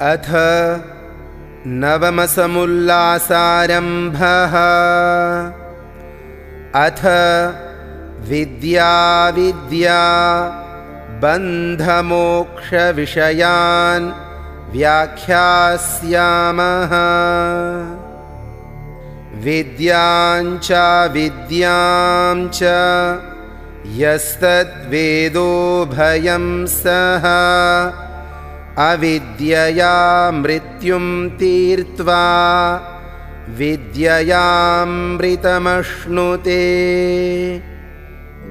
अथ नवमसमुल्लासारम्भः। अथ विद्या विद्या बन्धमोक्षविषयान् व्याख्यास्यामः। विद्यां च यस्तद्वेदो भयं सः अविद्यया मृत्युं तीर्त्वा विद्ययामृतमश्नुते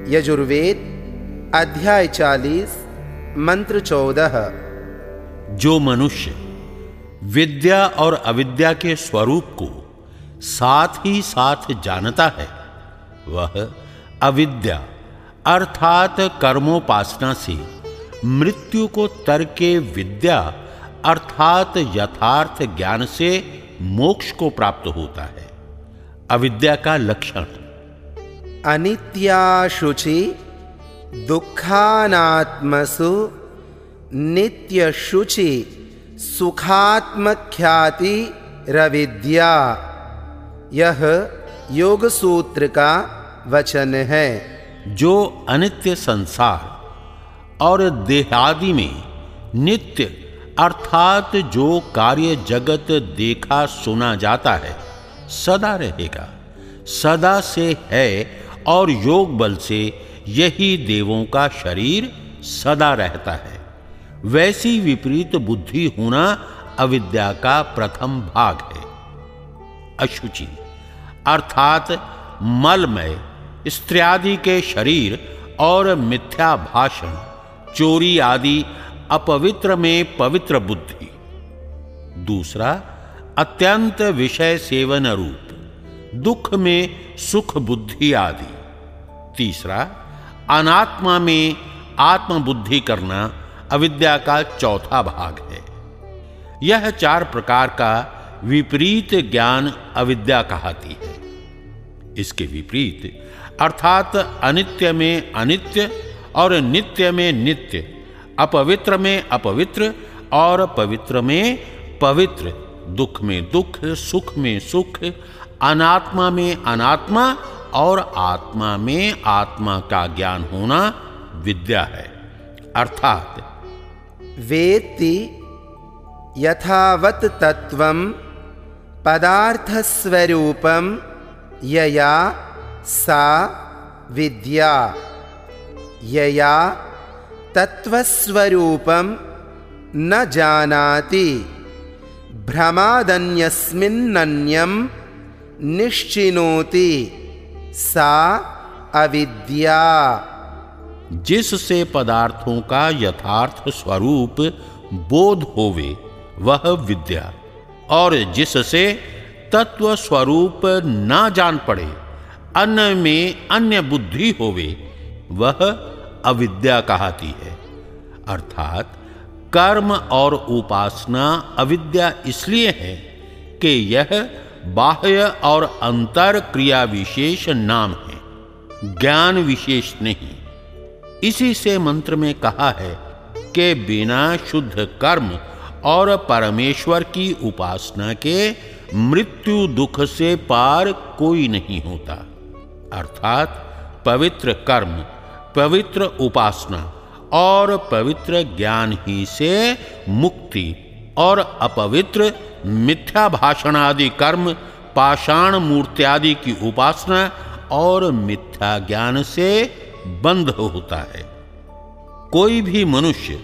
यजुर्वेद, अध्याय चालीस, मंत्र चौदह। जो मनुष्य विद्या और अविद्या के स्वरूप को साथ ही साथ जानता है, वह अविद्या, अर्थात कर्मोपासना से मृत्यु को तरके विद्या अर्थात यथार्थ ज्ञान से मोक्ष को प्राप्त होता है। अविद्या का लक्षण। अनित्या शुचि दुखानात्मसु नित्य शुचि सुखात्मख्याति रविद्या। यह योग सूत्र का वचन है। जो अनित्य संसार और देहादि में नित्य, अर्थात जो कार्य जगत देखा सुना जाता है, सदा रहेगा। सदा से है और योग बल से यही देवों का शरीर सदा रहता है। वैसी विपरीत बुद्धि होना अविद्या का प्रथम भाग है। अशुचि, अर्थात मलमय, स्त्रियादि के शरीर और मिथ्या भाषण चोरी आदि अपवित्र में पवित्र बुद्धि। दूसरा, अत्यंत विषय सेवन रूप, दुख में सुख बुद्धि आदि। तीसरा, अनात्मा में आत्मबुद्धि करना अविद्या का चौथा भाग है। यह चार प्रकार का विपरीत ज्ञान अविद्या कहती है। इसके विपरीत, अर्थात अनित्य में अनित्य और नित्य में नित्य, अपवित्र में अपवित्र और पवित्र में पवित्र, दुख में दुख, सुख में सुख, अनात्मा में अनात्मा और आत्मा में आत्मा का ज्ञान होना विद्या है। अर्थात वेत्ति यथावत् तत्वं पदार्थस्वरूपं यया सा विद्या। यया तत्वस्वरूपं न जानाति। भ्रमादन्यस्मिन्नन्यं निश्चिनोति। सा अविद्या। जिससे पदार्थों का यथार्थ स्वरूप बोध होवे, वह विद्या। और जिससे तत्व स्वरूप ना जान पड़े अन्य में अन्य बुद्धि होवे, वह अविद्या कहती है। अर्थात, कर्म और उपासना अविद्या इसलिए है कि यह बाह्य और अंतर क्रिया विशेष नाम है, ज्ञान विशेष नहीं। इसी से मंत्र में कहा है कि बिना शुद्ध कर्म और परमेश्वर की उपासना के मृत्यु दुख से पार कोई नहीं होता। अर्थात, पवित्र कर्म पवित्र उपासना और पवित्र ज्ञान ही से मुक्ति और अपवित्र मिथ्या भाषण आदि कर्म, पाषाण मूर्त्यादि की उपासना और मिथ्या ज्ञान से बंध होता है। कोई भी मनुष्य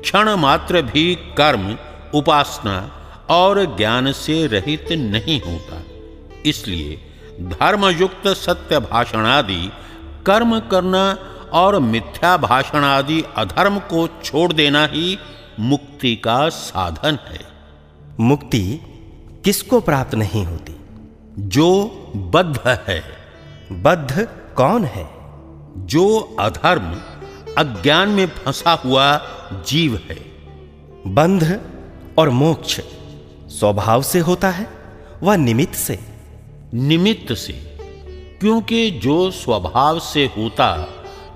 क्षण मात्र भी कर्म, उपासना और ज्ञान से रहित नहीं होता। इसलिए धर्मयुक्त सत्य भाषण आदि कर्म करना और मिथ्या भाषण आदि अधर्म को छोड़ देना ही मुक्ति का साधन है। मुक्ति किसको प्राप्त नहीं होती? जो बद्ध है। बद्ध कौन है? जो अधर्म अज्ञान में फंसा हुआ जीव है। बंध और मोक्ष स्वभाव से होता है व निमित्त से? निमित्त से क्योंकि जो स्वभाव से होता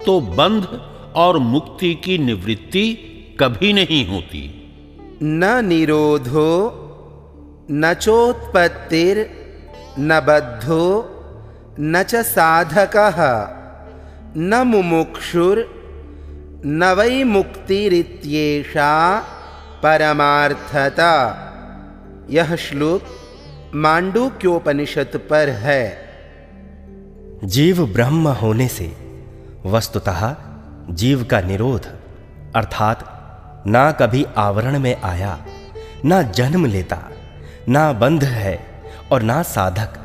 तो बंध और मुक्ति की निवृत्ति कभी नहीं होती। न निरोधो न चोत्पत्तिर न बद्धो न च साधकः न मुमुक्षुर्न वै मुक्तिरित्येषा परमार्थता। यह श्लोक मांडूक्योपनिषद पर है। जीव ब्रह्म होने से वस्तुतः जीव का निरोध, अर्थात ना कभी आवरण में आया, ना जन्म लेता, ना बंध है और ना साधक,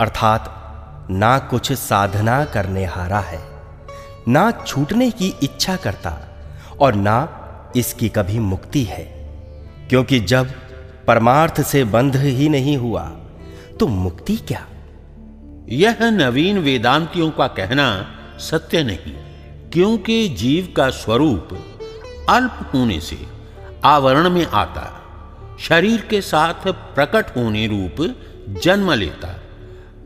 अर्थात ना कुछ साधना करने हारा है, ना छूटने की इच्छा करता और ना इसकी कभी मुक्ति है। क्योंकि जब परमार्थ से बंध ही नहीं हुआ तो मुक्ति क्या? यह नवीन वेदांतियों का कहना सत्य नहीं, क्योंकि जीव का स्वरूप अल्प होने से आवरण में आता, शरीर के साथ प्रकट होने रूप जन्म लेता।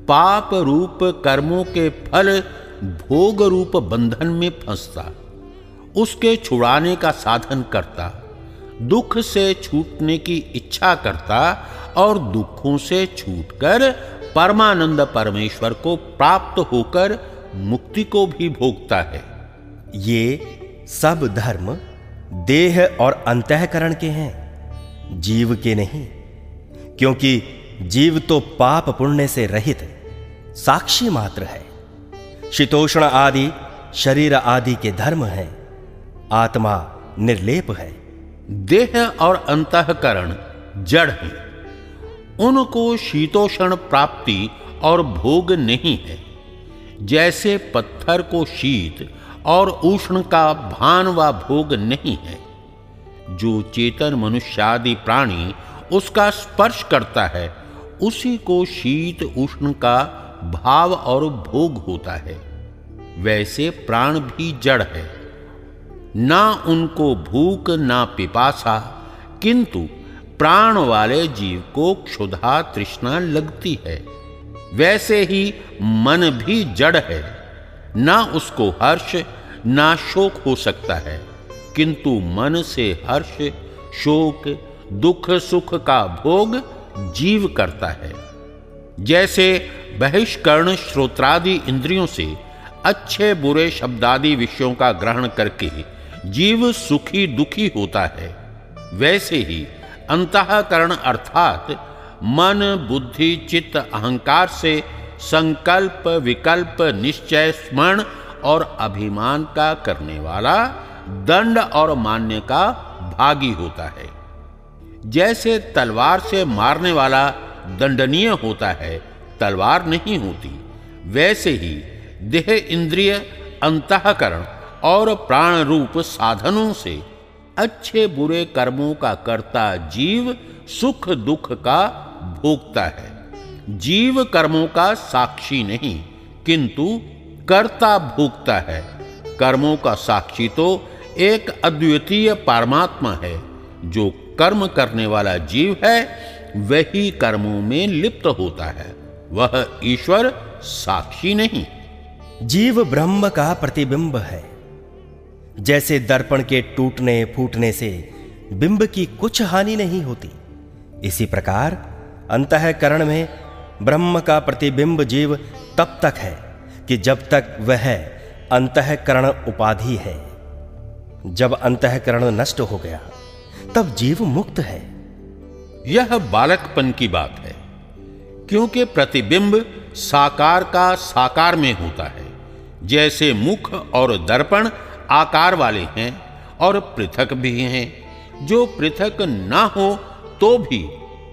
पाप रूप कर्मों के फल भोग रूप बंधन में फंसता, उसके छुड़ाने का साधन करता, दुख से छूटने की इच्छा करता और दुखों से छूटकर परमानंद परमेश्वर को प्राप्त होकर मुक्ति को भी भोगता है। ये सब धर्म देह और अंतःकरण के हैं, जीव के नहीं, क्योंकि जीव तो पाप पुण्य से रहित साक्षी मात्र है। शीतोष्ण आदि, शरीर आदि के धर्म हैं, आत्मा निर्लेप है। देह और अंतकरण जड़ है। उनको शीतोषण प्राप्ति और भोग नहीं है। जैसे पत्थर को शीत और उष्ण का भान व भोग नहीं है। जो चेतन मनुष्यादि प्राणी उसका स्पर्श करता है, उसी को शीत उष्ण का भाव और भोग होता है। वैसे प्राण भी जड़ है। ना उनको भूख ना पिपासा, किंतु प्राण वाले जीव को क्षुधा तृष्णा लगती है। वैसे ही मन भी जड़ है। ना उसको हर्ष, ना शोक हो सकता है। किंतु मन से हर्ष, शोक, दुख, सुख का भोग जीव करता है। जैसे बहिष्कर्ण श्रोत्रादि इंद्रियों से अच्छे बुरे शब्दादि विषयों का ग्रहण करके जीव सुखी दुखी होता है। वैसे ही अंतकरण अर्थात मन, बुद्धि, चित्त, अहंकार से संकल्प, विकल्प, निश्चय, स्मरण और अभिमान का करने वाला दंड और मान्य का भागी होता है। जैसे तलवार से मारने वाला दंडनीय होता है, तलवार नहीं होती, वैसे ही देह इंद्रिय अंतकरण और प्राण रूप साधनों से अच्छे बुरे कर्मों का करता जीव सुख दुख का भोगता है। जीव कर्मों का साक्षी नहीं, किंतु कर्ता भोगता है। कर्मों का साक्षी तो एक अद्वितीय परमात्मा है। जो कर्म करने वाला जीव है, वही कर्मों में लिप्त होता है। वह ईश्वर साक्षी नहीं। जीव ब्रह्म का प्रतिबिंब है। जैसे दर्पण के टूटने फूटने से बिंब की कुछ हानि नहीं होती। इसी प्रकार अंतकरण में ब्रह्म का प्रतिबिंब जीव तब तक है कि जब तक वह अंतकरण उपाधि है। जब अंतकरण नष्ट हो गया, तब जीव मुक्त है। यह बालकपन की बात है, क्योंकि प्रतिबिंब साकार का साकार में होता है। जैसे मुख और दर्पण आकार वाले हैं और पृथक भी हैं। जो पृथक ना हो तो भी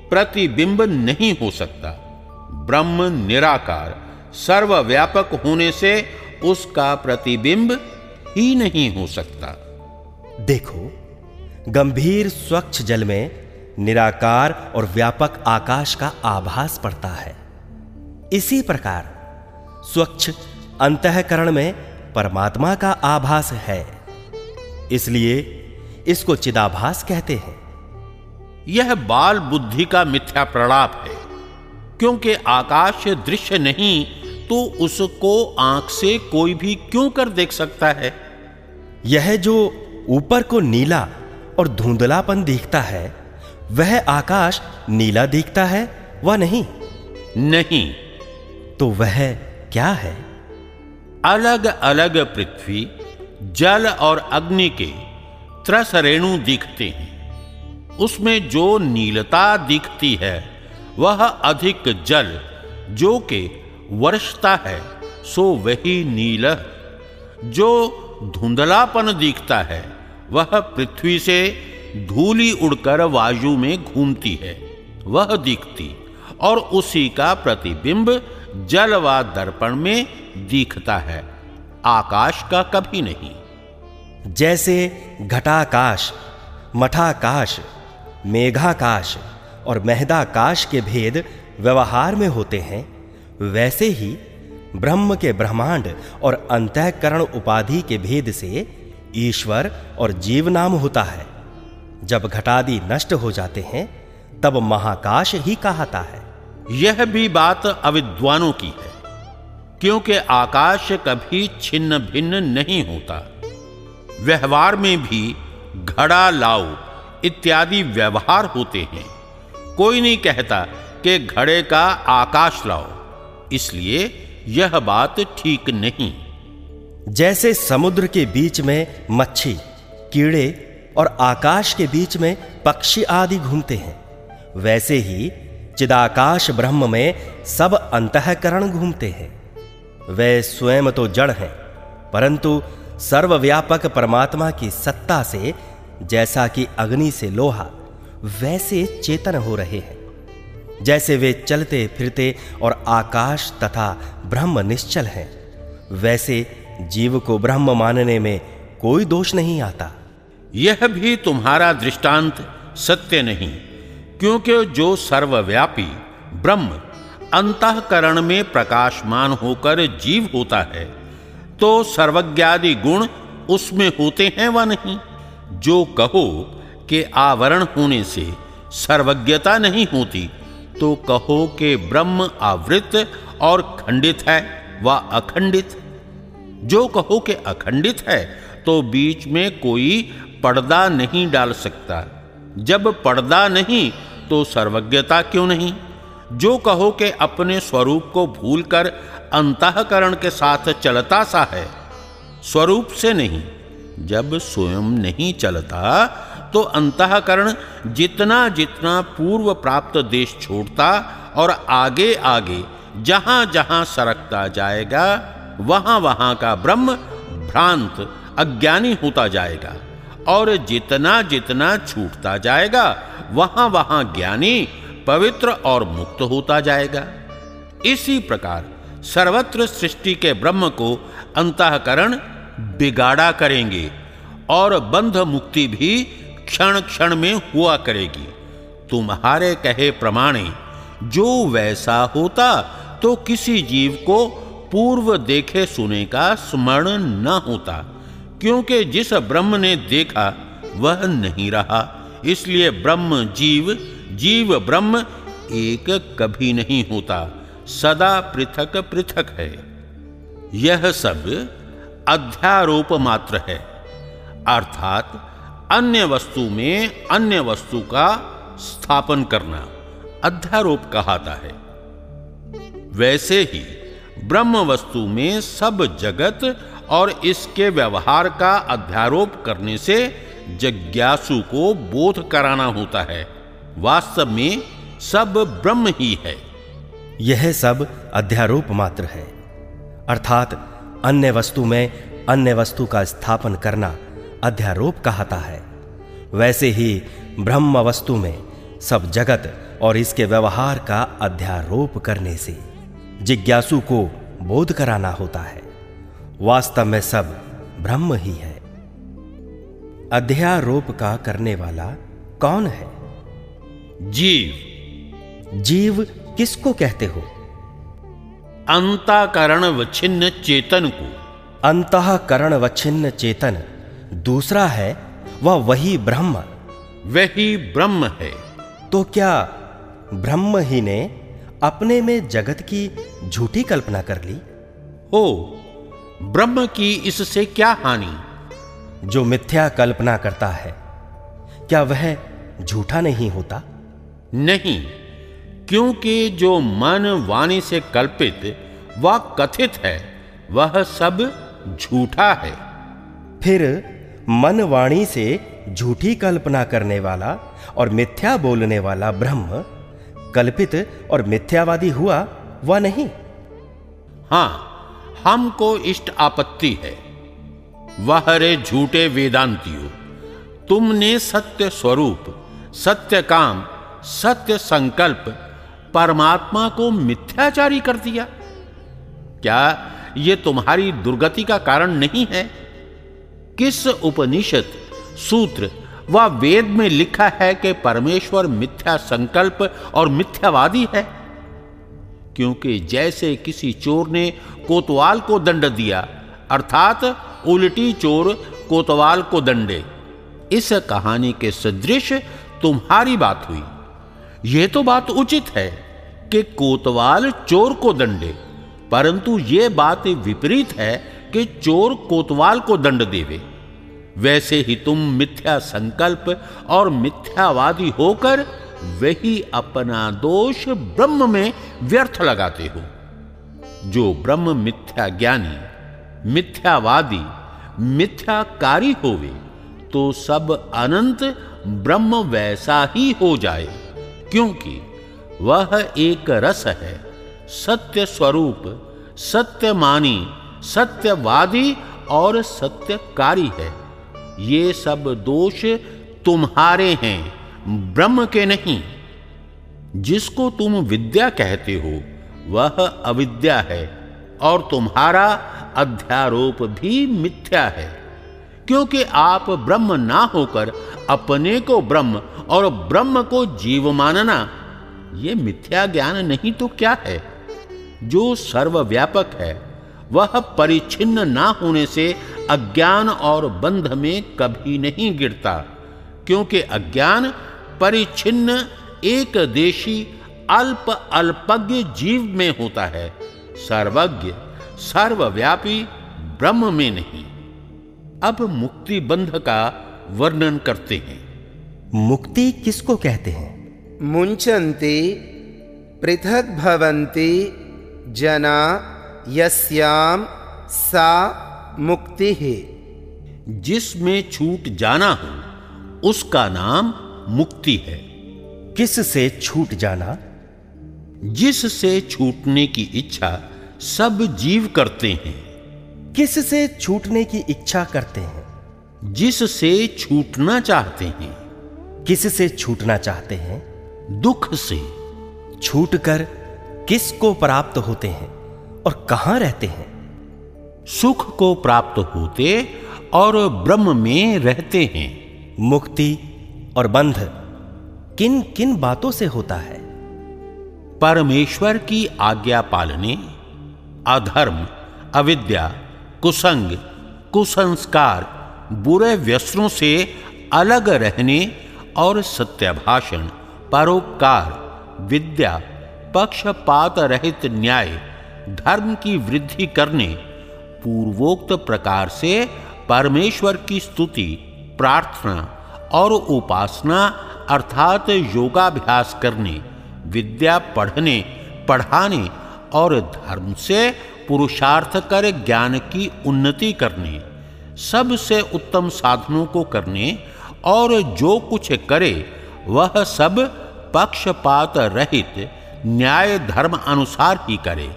प्रतिबिंब नहीं हो सकता। ब्रह्म निराकार, सर्वव्यापक होने से उसका प्रतिबिंब ही नहीं हो सकता। देखो, गंभीर स्वच्छ जल में निराकार और व्यापक आकाश का आभास पड़ता है। इसी प्रकार, स्वच्छ अंतकरण में परमात्मा का आभास है। इसलिए इसको चिदाभास कहते हैं। यह बाल बुद्धि का मिथ्या प्रलाप है। क्योंकि आकाश दृश्य नहीं तो उसको आँख से कोई भी क्यों कर देख सकता है? यह जो ऊपर को नीला और धुंधलापन दिखता है वह आकाश नीला दिखता है व नहीं? नहीं। तो वह क्या है? अलग अलग पृथ्वी जल और अग्नि के त्रस रेणु दिखते हैं। उसमें जो नीलता दिखती है, वह अधिक जल, जो के वर्षता है, सो वही नील। जो धुंधलापन दिखता है, वह पृथ्वी से धूली उड़कर वायु में घूमती है, वह दिखती, और उसी का प्रतिबिंब जल व दर्पण में दिखता है, आकाश का कभी नहीं। जैसे घटाकाश, मठाकाश मेघाकाश और महदाकाश के भेद व्यवहार में होते हैं, वैसे ही ब्रह्म के ब्रह्मांड और अंतःकरण उपाधि के भेद से ईश्वर और जीव नाम होता है। जब घटादि नष्ट हो जाते हैं, तब महाकाश ही कहता है। यह भी बात अविद्वानों की है, क्योंकि आकाश कभी छिन्न भिन्न नहीं होता। व्यवहार में भी घड़ा लाओ। इत्यादि व्यवहार होते हैं। कोई नहीं कहता कि घड़े का आकाश लाओ। इसलिए यह बात ठीक नहीं। जैसे समुद्र के बीच में मच्छी, कीड़े और आकाश के बीच में पक्षी आदि घूमते हैं, वैसे ही चिदाकाश ब्रह्म में सब अंतकरण घूमते हैं। वे स्वयं तो जड़ हैं, परंतु सर्वव्यापक परमात्मा की सत्ता से जैसा कि अग्नि से लोहा वैसे चेतन हो रहे हैं। जैसे वे चलते फिरते और आकाश तथा ब्रह्म निश्चल हैं, वैसे जीव को ब्रह्म मानने में कोई दोष नहीं आता। यह भी तुम्हारा दृष्टांत सत्य नहीं, क्योंकि जो सर्वव्यापी ब्रह्म अंतकरण में प्रकाशमान होकर जीव होता है तो सर्वज्ञादि गुण उसमें होते हैं व नहीं? जो कहो कि आवरण होने से सर्वज्ञता नहीं होती तो कहो कि ब्रह्म आवृत और खंडित है व अखंडित। जो कहो कि अखंडित है तो बीच में कोई पर्दा नहीं डाल सकता। जब पर्दा नहीं तो सर्वज्ञता क्यों नहीं? जो कहो कि अपने स्वरूप को भूलकर अंतकरण के साथ चलता सा है, स्वरूप से नहीं। जब स्वयं नहीं चलता तो अंतकरण जितना जितना पूर्व प्राप्त देश छोड़ता और आगे आगे जहाँ जहाँ सरकता जाएगा वहाँ वहाँ का ब्रह्म भ्रांत अज्ञानी होता जाएगा। और जितना जितना छूटता जाएगा वहाँ वहाँ ज्ञानी पवित्र और मुक्त होता जाएगा। इसी प्रकार सर्वत्र सृष्टि के ब्रह्म को अंतकरण बिगाड़ा करेंगे और बंध मुक्ति भी क्षण क्षण में हुआ करेगी। तुम्हारे कहे प्रमाणे, जो वैसा होता तो किसी जीव को पूर्व देखे सुने का स्मरण न होता, क्योंकि जिस ब्रह्म ने देखा, वह नहीं रहा। इसलिए ब्रह्म जीव जीव ब्रह्म एक कभी नहीं होता, सदा पृथक पृथक है। यह सब अध्यारोप मात्र है। अर्थात अन्य वस्तु में अन्य वस्तु का स्थापन करना अध्यारोप कहता है। वैसे ही ब्रह्म वस्तु में सब जगत और इसके व्यवहार का अध्यारोप करने से जिज्ञासु को बोध कराना होता है। वास्तव में सब ब्रह्म ही है। यह सब अध्यारोप मात्र है। अर्थात अन्य वस्तु में अन्य वस्तु का स्थापन करना अध्यारोप कहता है। वैसे ही ब्रह्म वस्तु में सब जगत और इसके व्यवहार का अध्यारोप करने से जिज्ञासु को बोध कराना होता है। वास्तव में सब ब्रह्म ही है। अध्यारोप का करने वाला कौन है? जीव। जीव किसको कहते हो? अंताकरण वच्छिन्न चेतन को अंतकरण वच्छिन्न चेतन दूसरा है वह वही ब्रह्म। वही ब्रह्म है। तो क्या ब्रह्म ही ने अपने में जगत की झूठी कल्पना कर ली? हो ब्रह्म की इससे क्या हानि? जो मिथ्या कल्पना करता है क्या वह झूठा नहीं होता? नहीं। क्योंकि जो मन वाणी से कल्पित व कथित है वह सब झूठा है। फिर मन वाणी से झूठी कल्पना करने वाला और मिथ्या बोलने वाला ब्रह्म कल्पित और मिथ्यावादी हुआ व नहीं। हाँ हमको इष्ट आपत्ति है। वह रे झूठे वेदांतियों तुमने सत्य स्वरूप सत्य काम सत्य संकल्प परमात्मा को मिथ्याचारी कर दिया। क्या यह तुम्हारी दुर्गति का कारण नहीं है? किस उपनिषद, सूत्र व वेद में लिखा है कि परमेश्वर मिथ्या संकल्प और मिथ्यावादी है? क्योंकि जैसे किसी चोर ने कोतवाल को दंड दिया, अर्थात उल्टी चोर कोतवाल को दंडे, इस कहानी के सदृश तुम्हारी बात हुई। यह तो बात उचित है कि कोतवाल चोर को दंडे, परंतु यह बात विपरीत है कि चोर कोतवाल को दंड देवे। वैसे ही तुम मिथ्या संकल्प और मिथ्यावादी होकर वही अपना दोष ब्रह्म में व्यर्थ लगाते हो। जो ब्रह्म मिथ्या ज्ञानी, मिथ्यावादी, मिथ्याकारी होवे तो सब अनंत ब्रह्म वैसा ही हो जाए। क्योंकि वह एक रस है। सत्य स्वरूप सत्य मानी सत्यवादी और सत्यकारी है। ये सब दोष तुम्हारे हैं, ब्रह्म के नहीं। जिसको तुम विद्या कहते हो, वह अविद्या है और तुम्हारा अध्यारोप भी मिथ्या है। क्योंकि आप ब्रह्म ना होकर अपने को ब्रह्म और ब्रह्म को जीव मानना यह मिथ्या ज्ञान नहीं तो क्या है? जो सर्वव्यापक है, वह परिच्छिन्न ना होने से अज्ञान और बंध में कभी नहीं गिरता, क्योंकि अज्ञान परिच्छिन्न एक देशी अल्प अल्पज्ञ जीव में होता है, सर्वज्ञ, सर्वव्यापी ब्रह्म में नहीं। अब मुक्ति बंध का वर्णन करते हैं। मुक्ति किसको कहते हैं? मुंचन्ति पृथक भवन्ति जना यस्याम सा मुक्ति। है जिसमें छूट जाना हो उसका नाम मुक्ति है। किस से छूट जाना? जिससे छूटने की इच्छा सब जीव करते हैं। किस से छूटने की इच्छा करते हैं? जिससे छूटना चाहते हैं। किस से छूटना चाहते हैं? दुख से। छूटकर किस को प्राप्त होते हैं और कहाँ रहते हैं? सुख को प्राप्त होते और ब्रह्म में रहते हैं। मुक्ति और बंध किन किन बातों से होता है? परमेश्वर की आज्ञा पालने अधर्म अविद्या कुसंग, कुसंस्कार, बुरे व्यसनों से अलग रहने और सत्यभाषण, परोपकार, विद्या, पक्षपात रहित न्याय, धर्म की वृद्धि करने, पूर्वोक्त प्रकार से परमेश्वर की स्तुति, प्रार्थना और उपासना अर्थात योगाभ्यास करने, विद्या पढ़ने, पढ़ाने और धर्म से पुरुषार्थ कर ज्ञान की उन्नति करने सबसे उत्तम साधनों को करने, और जो कुछ करे, वह सब पक्षपात रहित न्याय धर्म अनुसार ही करे,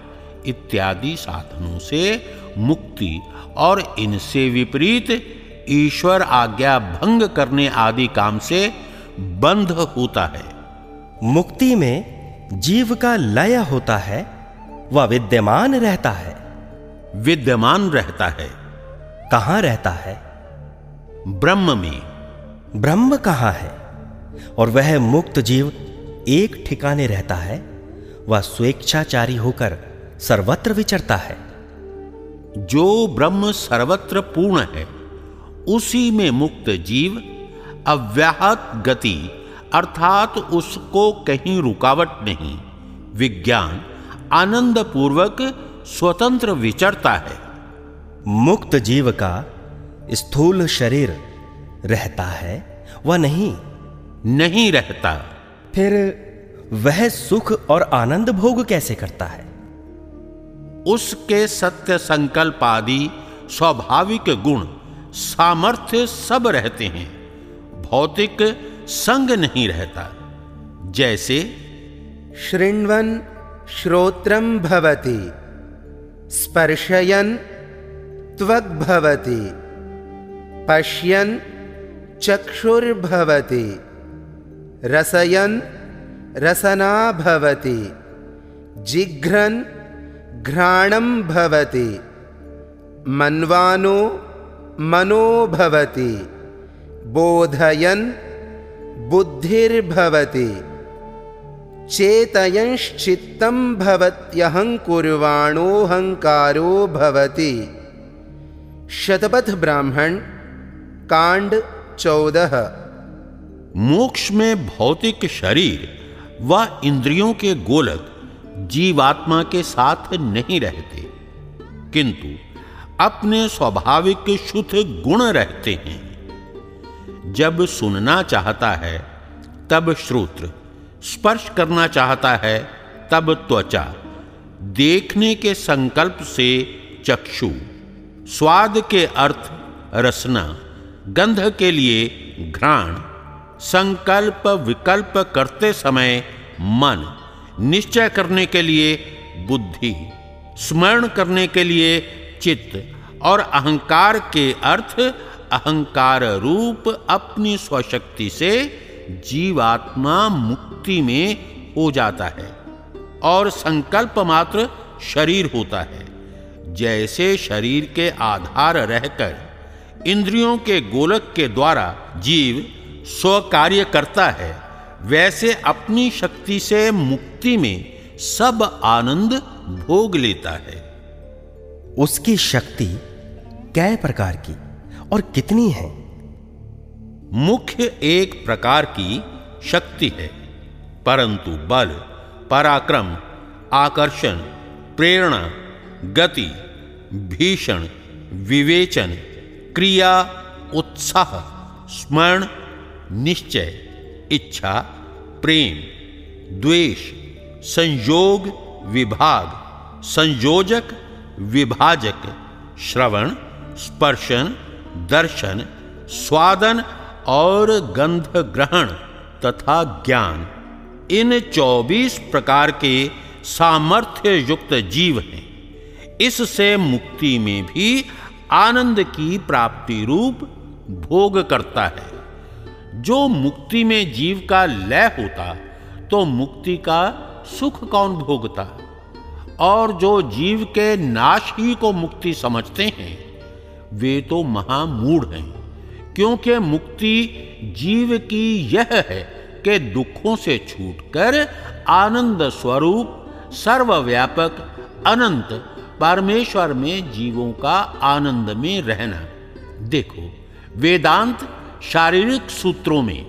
इत्यादि साधनों से मुक्ति और इनसे विपरीत ईश्वर आज्ञा भंग करने आदि काम से बंध होता है। मुक्ति में जीव का लय होता है वह विद्यमान रहता है। विद्यमान रहता है। कहाँ रहता है? ब्रह्म में। ब्रह्म कहाँ है? और वह मुक्त जीव एक ठिकाने रहता है वह स्वेच्छाचारी होकर सर्वत्र विचरता है। जो ब्रह्म सर्वत्र पूर्ण है उसी में मुक्त जीव अव्याहत गति अर्थात उसको कहीं रुकावट नहीं विज्ञान आनंद पूर्वक स्वतंत्र विचरता है। मुक्त जीव का स्थूल शरीर रहता है वह नहीं। नहीं रहता। फिर वह सुख और आनंद भोग कैसे करता है? उसके सत्य संकल्प आदि स्वाभाविक गुण सामर्थ्य सब रहते हैं। भौतिक संग नहीं रहता। जैसे शृण्वन् श्रोत्रं भवति। स्पर्शयन् त्वग्भवति। पश्यन् चक्षुर्भवति। रसयन् रसना भवति जिघ्रन् घ्राणं भवति। मन्वानो मनो भवति। बोधयन् बुद्धिर्भवति चेतयंश्चित्तं भवत्यहङ्कुर्वाणोऽहङ्कारो भवति। शतपथ ब्राह्मण, कांड चौदह। मोक्ष में भौतिक शरीर व इंद्रियों के गोलक जीवात्मा के साथ नहीं रहते, किंतु अपने स्वाभाविक शुद्ध गुण रहते हैं। जब सुनना चाहता है, तब श्रोत्र स्पर्श करना चाहता है, तब त्वचा। देखने के संकल्प से चक्षु। स्वाद के अर्थ, रसना। गंध के लिए घ्राण। संकल्प विकल्प करते समय मन। निश्चय करने के लिए बुद्धि। स्मरण करने के लिए चित्त। और अहंकार के अर्थ, अहंकार रूप अपनी स्वशक्ति से जीवात्मा मुक्ति में हो जाता है और संकल्प मात्र शरीर होता है। जैसे शरीर के आधार रहकर इंद्रियों के गोलक के द्वारा जीव स्व कार्य करता है, वैसे अपनी शक्ति से मुक्ति में सब आनंद भोग लेता है। उसकी शक्ति कै प्रकार की और कितनी है? मुख्य एक प्रकार की शक्ति है, परंतु बल, पराक्रम, आकर्षण, प्रेरणा, गति, भीषण, विवेचन, क्रिया, उत्साह, स्मरण, निश्चय, इच्छा, प्रेम, द्वेष, संयोग, विभाग, संयोजक, विभाजक, श्रवण, स्पर्शन, दर्शन, स्वादन और गंध ग्रहण तथा ज्ञान, इन 24 प्रकार के सामर्थ्य युक्त जीव हैं। इससे मुक्ति में भी आनंद की प्राप्ति रूप भोग करता है। जो मुक्ति में जीव का लय होता तो मुक्ति का सुख कौन भोगता? और जो जीव के नाश ही को मुक्ति समझते हैं, वे तो महामूढ़ हैं। क्योंकि मुक्ति जीव की यह है कि दुखों से छूटकर आनंद स्वरूप सर्वव्यापक अनंत परमेश्वर में जीवों का आनंद में रहना। देखो वेदांत शारीरिक सूत्रों में।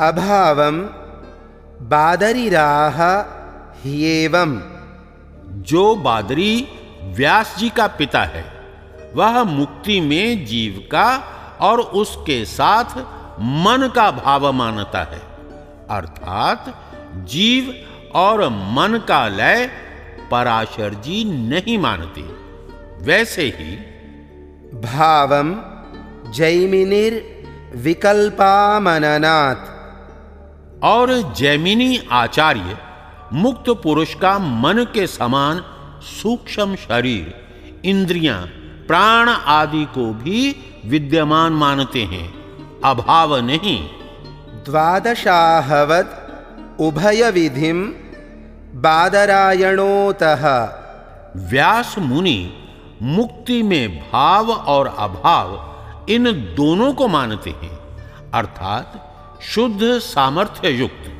अभावम बादरीराह ह्येवम जो बादरी व्यास जी का पिता है वह मुक्ति में जीव का और उसके साथ मन का भाव मानता है। अर्थात जीव और मन का लय पराशर जी नहीं मानते। वैसे ही भावम जैमिनिर विकल्पामननाथ और जैमिनी आचार्य मुक्त पुरुष का मन के समान सूक्ष्म शरीर इंद्रियाँ प्राण आदि को भी विद्यमान मानते हैं। अभाव नहीं। द्वादशाहवत उभय विधिम बादरायणोतः। व्यास मुनि मुक्ति में भाव और अभाव इन दोनों को मानते हैं। अर्थात शुद्ध सामर्थ्य युक्त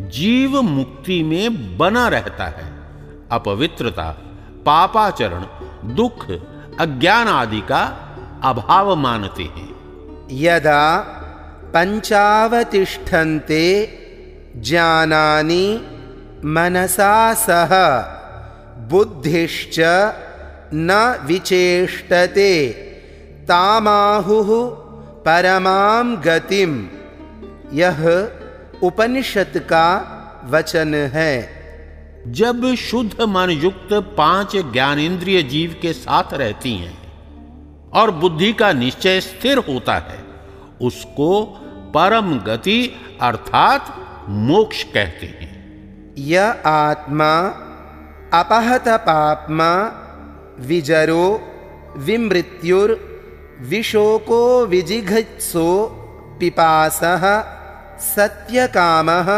जीव मुक्ति में बना रहता है। अपवित्रता पापाचरण दुख अज्ञान आदि का अभाव मानते हैं। यदा पंचावतिष्ठन्ते ज्ञानानि मनसा सह बुद्धिश्च न विचेष्टते तामाहुः परमां गतिं। यह उपनिषद का वचन है। जब शुद्ध मन युक्त पाँच ज्ञानेन्द्रिय जीव के साथ रहती हैं और बुद्धि का निश्चय स्थिर होता है, उसको परम गति अर्थात मोक्ष कहते हैं। यह आत्मा, अपहत पापमा, विजरो, विमृत्युर, विशोको विजिघत्सो, पिपासः, सत्यकामः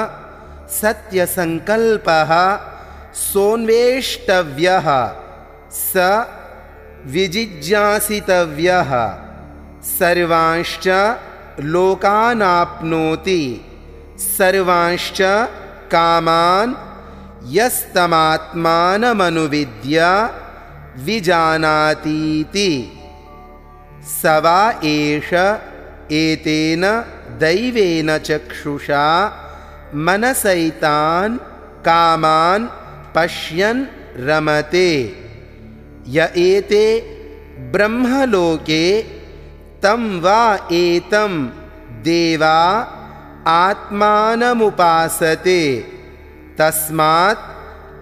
सत्यसङ्कल्पः सोन्वेष्टव्यः, स विजिज्ञासितव्यः। सर्वांश्च लोकानाप्नोति। सर्वांश्च कामान् यस्तमात्मानमनुविद्य विजानातीति। स वा एष एतेन दैवेन चक्षुषा मनसैतान् कामान् पश्यन् रमते य एते ब्रह्मलोके तं वा एतं देवा आत्मानमुपासते। तस्मात्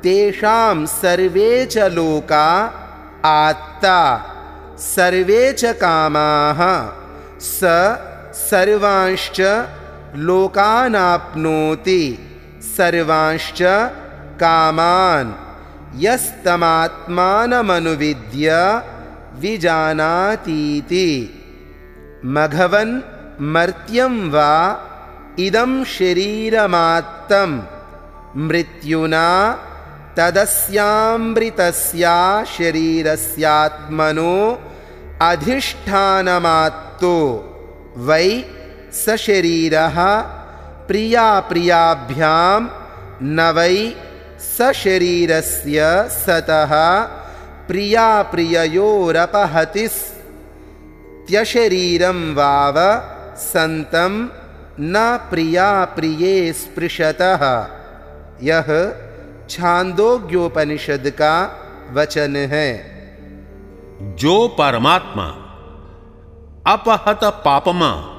तेषां सर्वे च लोका आत्ता सर्वे च कामाः स सर्वांश्च लोकानाप्नोति सर्वांश्च कामान् यस्तमात्मानमनुविद्य विजानातीति। मघवन् मर्त्यं वा इदं शरीरमात्तं। मृत्युना तदस्यामृतस्या शरीरस्यात्मनो अधिष्ठानमात्तो। वै सशरीरः प्रियाप्रियाभ्यां न वै सशरीरस्य सतः प्रियाप्रिययोरपहतिस्त्यशरीरं वाव सन्तं न प्रियाप्रिये स्पृशतः। यह छांदोग्योपनिषद का वचन। है जो परमात्मा अपहत पापमा,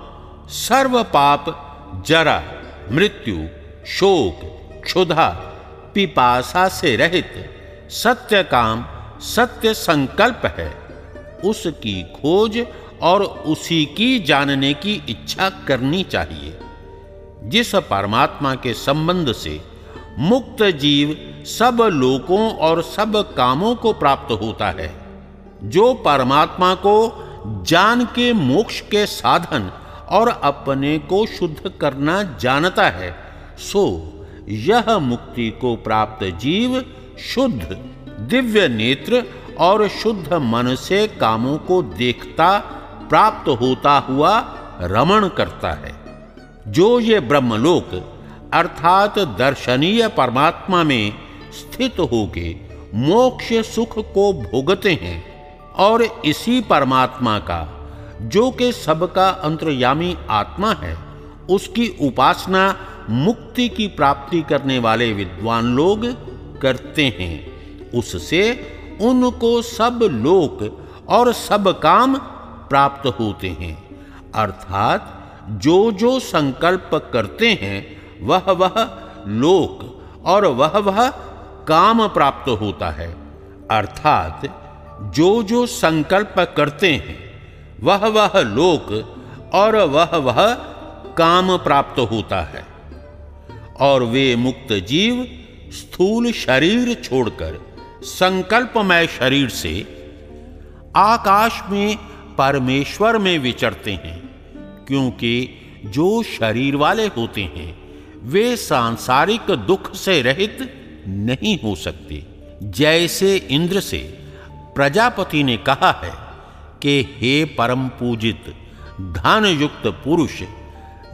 सर्व पाप जरा, मृत्यु, शोक, क्षुधा पिपासा से रहित सत्य काम, सत्य संकल्प है। उसकी खोज और उसी की जानने की इच्छा करनी चाहिए। जिस परमात्मा के संबंध से मुक्त जीव सब लोकों और सब कामों को प्राप्त होता है, जो परमात्मा को जान के मोक्ष के साधन और अपने को शुद्ध करना जानता है, सो यह मुक्ति को प्राप्त जीव शुद्ध, दिव्य नेत्र और शुद्ध मन से कामों को देखता, प्राप्त होता हुआ रमण करता है। जो ये ब्रह्मलोक, अर्थात दर्शनीय परमात्मा में स्थित होके मोक्ष सुख को भोगते हैं और इसी परमात्मा का, जो कि सबका अंतर्यामी आत्मा है, उसकी उपासना मुक्ति की प्राप्ति करने वाले विद्वान लोग करते हैं। उससे उनको सब लोक और सब काम प्राप्त होते हैं। अर्थात जो जो संकल्प करते हैं, वह वह लोक और वह वह काम प्राप्त होता है। अर्थात जो जो संकल्प करते हैं, वह वह लोक और वह वह काम प्राप्त होता है। और वे मुक्त जीव स्थूल शरीर छोड़कर संकल्पमय शरीर से आकाश में परमेश्वर में विचरते हैं, क्योंकि जो शरीर वाले होते हैं, वे सांसारिक दुख से रहित नहीं हो सकते। जैसे इंद्र से प्रजापति ने कहा है कि हे परम पूजित, धन युक्त पुरुष,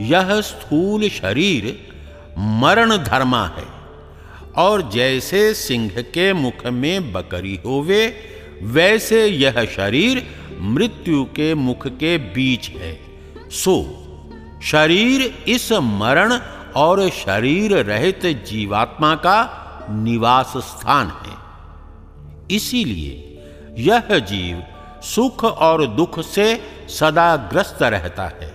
यह स्थूल शरीर मरण धर्मा है। और जैसे सिंह के मुख में बकरी होवे, वैसे यह शरीर मृत्यु के मुख के बीच है। सो, शरीर इस मरण और शरीर रहित जीवात्मा का निवास स्थान है। इसीलिए यह जीव सुख और दुख से सदा ग्रस्त रहता है,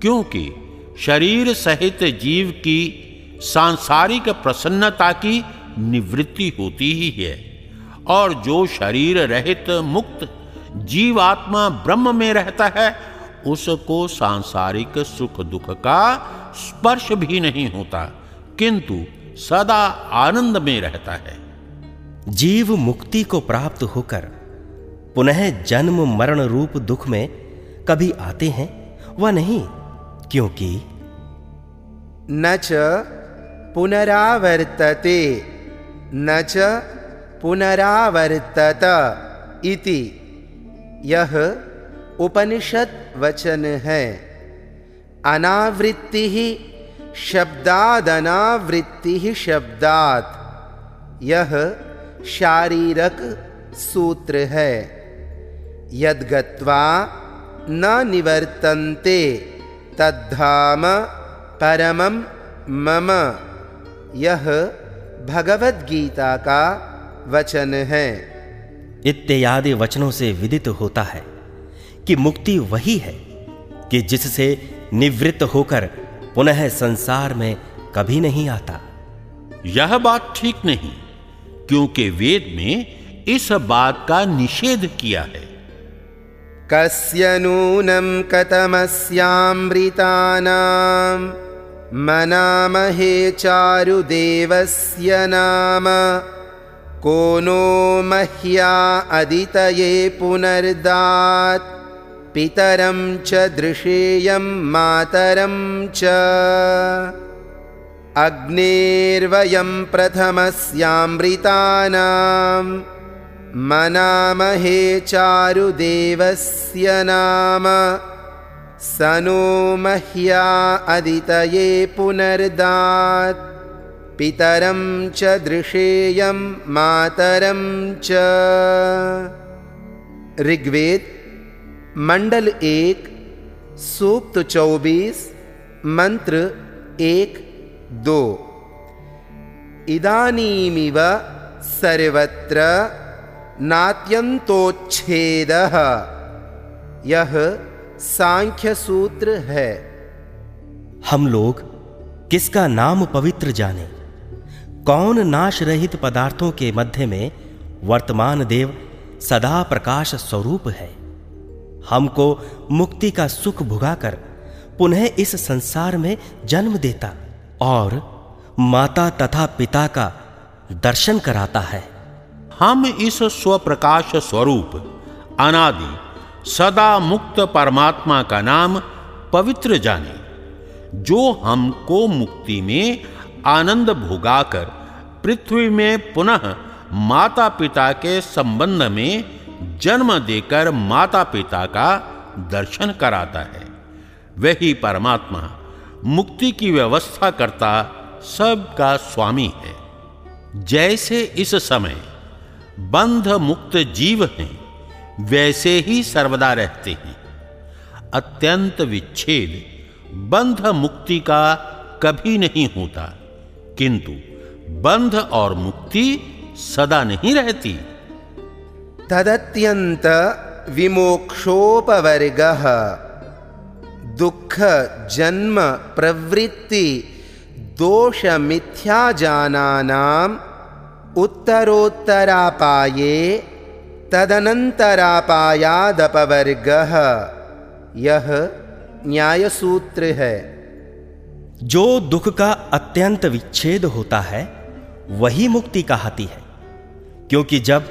क्योंकि शरीर सहित जीव की सांसारिक प्रसन्नता की निवृत्ति होती ही है। और जो शरीर रहित मुक्त जीवात्मा ब्रह्म में रहता है, उसको सांसारिक सुख दुख का स्पर्श भी नहीं होता, किंतु सदा आनंद में रहता है। जीव मुक्ति को प्राप्त होकर पुनः जन्म मरण रूप दुख में कभी आते हैं? वह नहीं क्योंकि? न च पुनरावर्तते। न च पुनरावर्तत इति। यह उपनिषद वचन है अनावृत्ति ही शब्दादनावृत्ति ही शब्दात। यह शारीरक सूत्र। है यद्गत्वा न निवर्तन्ते। तद्धाम परमम मम। यह भगवत गीता का वचन है। इत्यादि वचनों से विदित होता है कि मुक्ति वही है कि जिससे निवृत्त होकर पुनः संसार में कभी नहीं आता। यह बात ठीक नहीं क्योंकि वेद में इस बात का निषेध किया है। कस्य नूनं कतमस्यामृतानां मनामहे चारुदेवस्य नाम। को नो मह्या अदितये पुनर्दात् पितरं च दृशेयं मातरं च। अग्नेर्वयं प्रथमस्यामृतानां मनामहे चारुदेवस्य नाम। स नो मह्या अदितये पुनर्दात्। पितरं च दृशेयं मातरं च। ऋग्वेद मंडल एक सूक्त चौबीस मंत्र एक दो। इदानीमिव सर्वत्र नात्यंतोच्छेद यह सांख्य सूत्र है हम लोग किसका नाम पवित्र जाने? कौन नाश रहित पदार्थों के मध्य में वर्तमान देव सदा प्रकाश स्वरूप है? हमको मुक्ति का सुख भुगाकर पुनः इस संसार में जन्म देता और माता तथा पिता का दर्शन कराता है। हम इस स्वप्रकाश स्वरूप, अनादि, सदा मुक्त परमात्मा का नाम पवित्र जाने, जो हमको मुक्ति में आनंद भोगाकर पृथ्वी में पुनः माता पिता के संबंध में जन्म देकर माता पिता का दर्शन कराता है। वही परमात्मा मुक्ति की व्यवस्था करता सबका स्वामी है। जैसे इस समय बंध मुक्त जीव हैं, वैसे ही सर्वदा रहते हैं। अत्यंत विच्छेद बंध मुक्ति का कभी नहीं होता, किंतु बंध और मुक्ति सदा नहीं रहती। तदत्यंत विमोक्षोपवर्गः, दुख, जन्म, प्रवृत्ति, दोष, मिथ्या जानानाम उत्तरोत्तरापाये तदनंतरापायादपवर्गः यह न्याय सूत्र है। जो दुख का अत्यंत विच्छेद होता है, वही मुक्ति कहती है। क्योंकि जब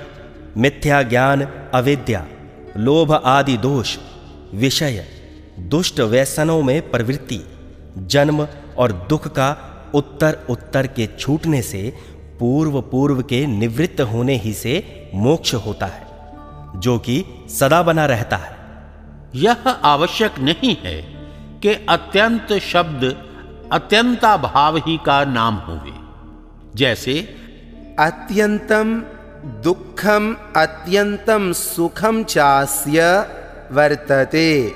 मिथ्या ज्ञान, अविद्या, लोभ आदि दोष, विषय, दुष्ट व्यसनों में प्रवृत्ति, जन्म और दुख का उत्तर उत्तर के छूटने से पूर्व पूर्व के निवृत्त होने ही से मोक्ष होता है जो कि सदा बना रहता है। यह आवश्यक नहीं है कि अत्यंत शब्द अत्यंता भाव ही का नाम होवे। जैसे अत्यंतम दुखम अत्यंतम सुखम चास्य वर्तते।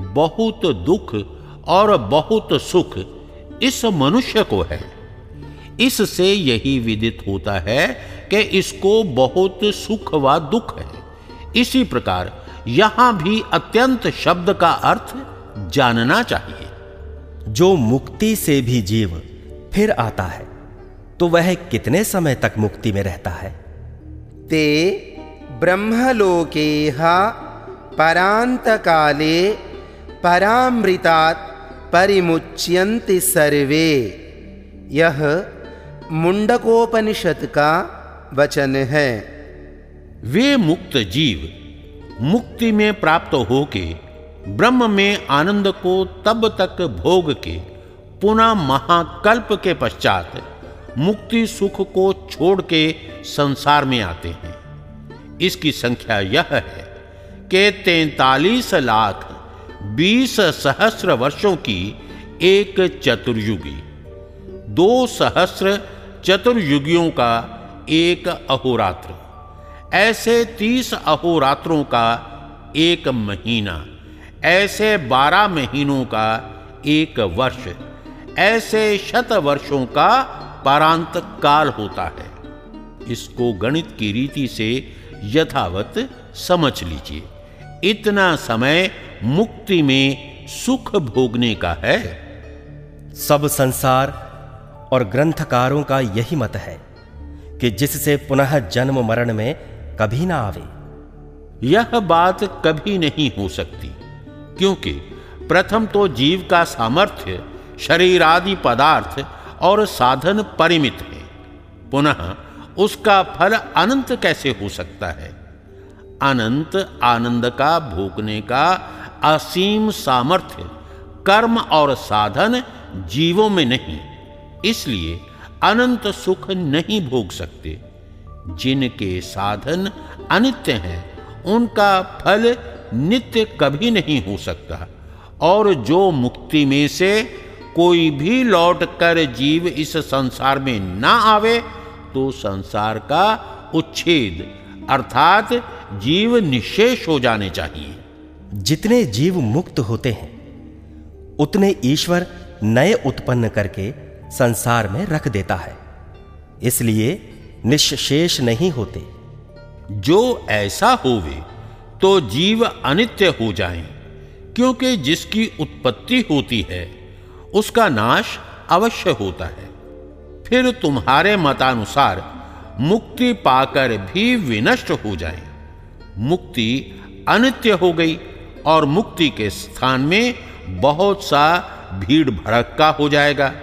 बहुत दुख और बहुत सुख इस मनुष्य को है। इससे यही विदित होता है कि इसको बहुत सुख व दुख है। इसी प्रकार यहाँ भी अत्यंत शब्द का अर्थ जानना चाहिए। जो मुक्ति से भी जीव फिर आता है तो वह कितने समय तक मुक्ति में रहता है? ते ब्रह्मलोकेह परान्तकाले परामृतात् परिमुच्यन्ति सर्वे। यह मुंडकोपनिषद का वचन है। वे मुक्त जीव मुक्ति में प्राप्त होके, ब्रह्म में आनंद को तब तक भोग के, पुनः महाकल्प के पश्चात मुक्ति सुख को छोड़ के संसार में आते हैं। इसकी संख्या यह है कि तैतालीस लाख बीस सहस्र वर्षों की एक चतुर्युगी, दो सहस्र चतुर्युगियों का एक अहोरात्र। ऐसे तीस अहोरात्रों का एक महीना। ऐसे बारह महीनों का एक वर्ष। ऐसे शत वर्षों का परांत काल होता है। इसको गणित की रीति से यथावत समझ लीजिए। इतना समय मुक्ति में सुख भोगने का है। सब संसार और ग्रंथकारों का यही मत है कि जिससे पुनः जन्म मरण में कभी ना आवे। यह बात कभी नहीं हो सकती, क्योंकि प्रथम तो जीव का सामर्थ्य, शरीर आदि पदार्थ और साधन परिमित है। पुनः उसका फल अनंत कैसे हो सकता है? अनंत आनंद का भोगने का असीम सामर्थ्य कर्म और साधन जीवों में नहीं। इसलिए अनंत सुख नहीं भोग सकते। जिनके साधन अनित्य हैं, उनका फल नित्य कभी नहीं हो सकता। और जो मुक्ति में से कोई भी लौट कर जीव इस संसार में ना आवे तो संसार का उच्छेद, अर्थात जीव निशेष हो जाने चाहिए। जितने जीव मुक्त होते हैं, उतने ईश्वर नए उत्पन्न करके संसार में रख देता है। इसलिए निशेष नहीं होते। जो ऐसा होवे तो जीव अनित्य हो जाए, क्योंकि जिसकी उत्पत्ति होती है, उसका नाश अवश्य होता है। फिर तुम्हारे मतानुसार मुक्ति पाकर भी विनष्ट हो जाए। मुक्ति अनित्य हो गई, और मुक्ति के स्थान में बहुत सा भीड़ भड़क्का हो जाएगा।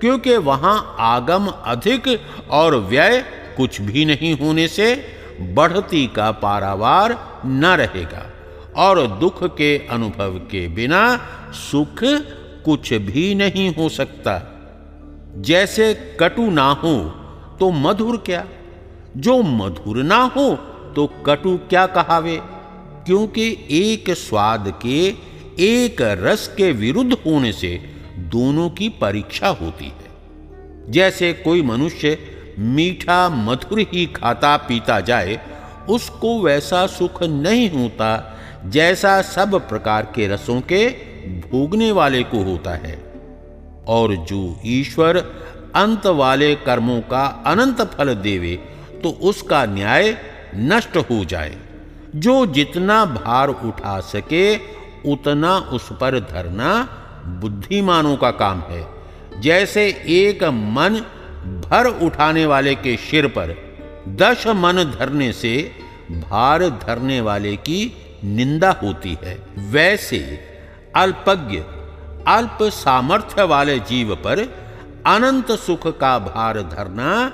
क्योंकि वहाँ आगम अधिक और व्यय कुछ भी नहीं होने से बढ़ती का पारावार न रहेगा और दुख के अनुभव के बिना सुख कुछ भी नहीं हो सकता। जैसे कटु ना हो तो मधुर क्या? जो मधुर ना हो तो कटु क्या कहावे? क्योंकि एक स्वाद के एक रस के विरुद्ध होने से दोनों की परीक्षा होती है। जैसे कोई मनुष्य मीठा मधुर ही खाता पीता जाए, उसको वैसा सुख नहीं होता जैसा सब प्रकार के रसों के भोगने वाले को होता है। और जो ईश्वर अंत वाले कर्मों का अनंत फल देवे तो उसका न्याय नष्ट हो जाए। जो जितना भार उठा सके, उतना उस पर धरना बुद्धिमानों का काम है। जैसे एक मन भर उठाने वाले के सिर पर दश मन धरने से भार धरने वाले की निंदा होती है। वैसे अल्पज्ञ, अल्प सामर्थ्य वाले जीव पर अनंत सुख का भार धरना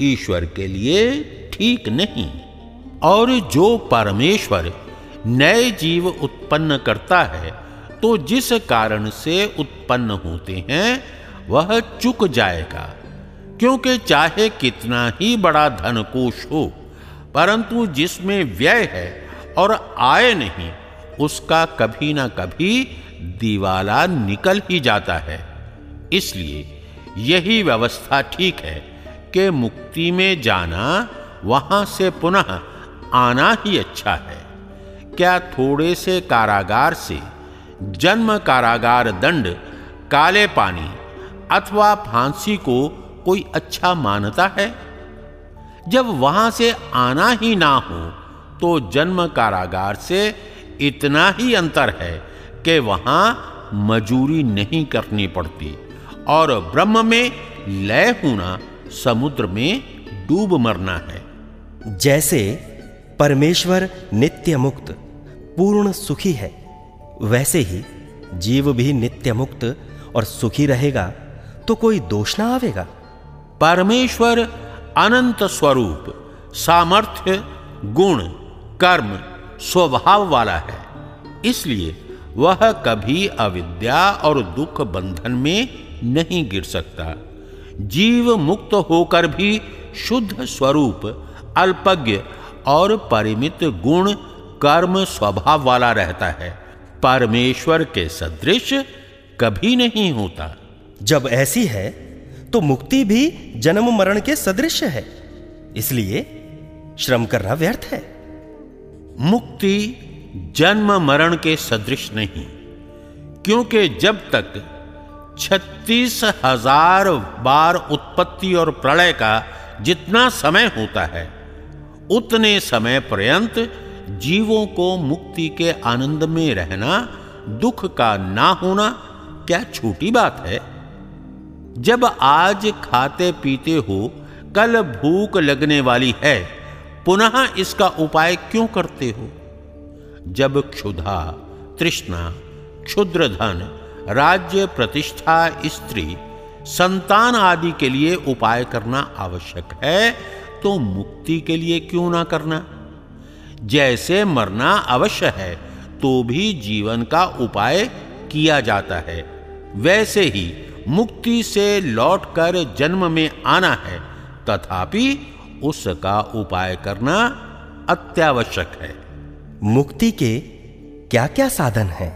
ईश्वर के लिए ठीक नहीं। और जो परमेश्वर नए जीव उत्पन्न करता है तो जिस कारण से उत्पन्न होते हैं, वह चुक जाएगा। क्योंकि चाहे कितना ही बड़ा धन धनकोश हो, परंतु जिसमें व्यय है और आय नहीं, उसका कभी ना कभी दीवाला निकल ही जाता है। इसलिए यही व्यवस्था ठीक है कि मुक्ति में जाना, वहाँ से पुनः आना ही अच्छा है। क्या थोड़े से कारागार से जन्म कारागार दंड, काले पानी अथवा फांसी को कोई अच्छा मानता है? जब वहाँ से आना ही ना हो तो जन्म कारागार से इतना ही अंतर है कि वहाँ मजूरी नहीं करनी पड़ती और ब्रह्म में लय होना समुद्र में डूब मरना है। जैसे परमेश्वर नित्य मुक्त, पूर्ण सुखी है। वैसे ही जीव भी नित्य मुक्त और सुखी रहेगा तो कोई दोष ना आवेगा। परमेश्वर अनंत स्वरूप, सामर्थ्य, गुण, कर्म, स्वभाव वाला है। इसलिए वह कभी अविद्या और दुख बंधन में नहीं गिर सकता। जीव मुक्त होकर भी शुद्ध स्वरूप, अल्पज्ञ और परिमित गुण, कर्म, स्वभाव वाला रहता है। परमेश्वर के सदृश कभी नहीं होता। जब ऐसी है तो मुक्ति भी जन्म मरण के सदृश है। इसलिए श्रम करना व्यर्थ है। मुक्ति जन्म मरण के सदृश नहीं क्योंकि जब तक छत्तीस हज़ार बार उत्पत्ति और प्रलय का जितना समय होता है उतने समय पर्यंत जीवों को मुक्ति के आनंद में रहना, दुख का ना होना, क्या छोटी बात है? जब आज खाते पीते हो, कल भूख लगने वाली है, पुनः इसका उपाय क्यों करते हो? जब क्षुधा, तृष्णा क्षुद्र धन राज्य प्रतिष्ठा, स्त्री, संतान आदि के लिए उपाय करना आवश्यक है तो मुक्ति के लिए क्यों ना करना? जैसे मरना अवश्य है तो भी जीवन का उपाय किया जाता है। वैसे ही मुक्ति से लौटकर जन्म में आना है तथापि उसका उपाय करना अत्यावश्यक है। मुक्ति के क्या क्या साधन हैं?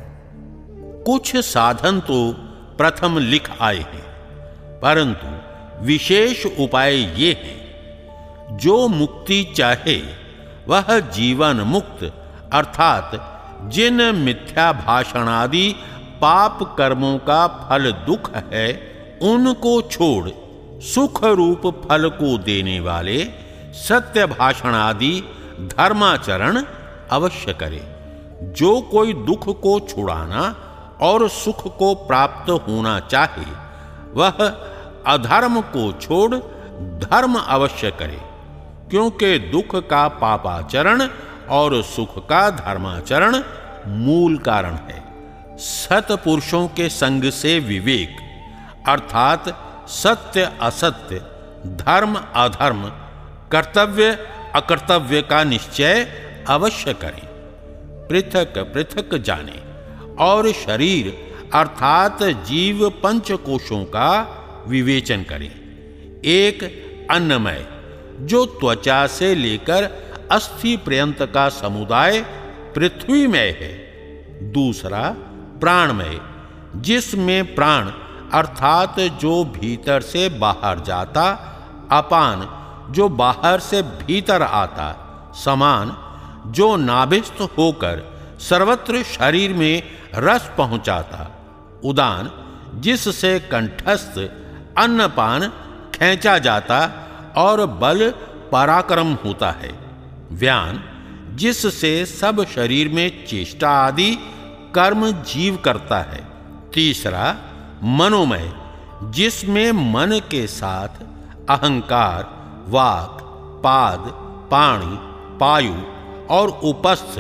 कुछ साधन तो प्रथम लिख आए हैं परंतु विशेष उपाय ये है। जो मुक्ति चाहे वह जीवन मुक्त, अर्थात जिन मिथ्या भाषण आदि पाप कर्मों का फल दुख है, उनको छोड़, सुख रूप फल को देने वाले सत्य भाषण आदि धर्माचरण अवश्य करे। जो कोई दुख को छुड़ाना और सुख को प्राप्त होना चाहे, वह अधर्म को छोड़ धर्म अवश्य करे। क्योंकि दुख का पापाचरण और सुख का धर्माचरण मूल कारण है। सतपुरुषों के संग से विवेक, अर्थात सत्य असत्य, धर्म अधर्म, कर्तव्य अकर्तव्य का निश्चय अवश्य करें। पृथक पृथक जाने और शरीर, अर्थात जीव पंच कोशों का विवेचन करें। एक अन्नमय जो त्वचा से लेकर अस्थि पर्यंत का समुदाय पृथ्वी में है। दूसरा, प्राणमय, जिसमें प्राण अर्थात जो भीतर से बाहर जाता, अपान, जो बाहर से भीतर आता, समान, जो नाभिस्थ होकर सर्वत्र शरीर में रस पहुंचाता, उदान, जिससे कंठस्थ, अन्नपान खींचा जाता और बल पराक्रम होता है। व्यान, जिससे सब शरीर में चेष्टा आदि कर्म जीव करता है। तीसरा, मनोमय, जिसमें मन के साथ अहंकार, वाक, पाद, पाणी, पायु और उपस्थ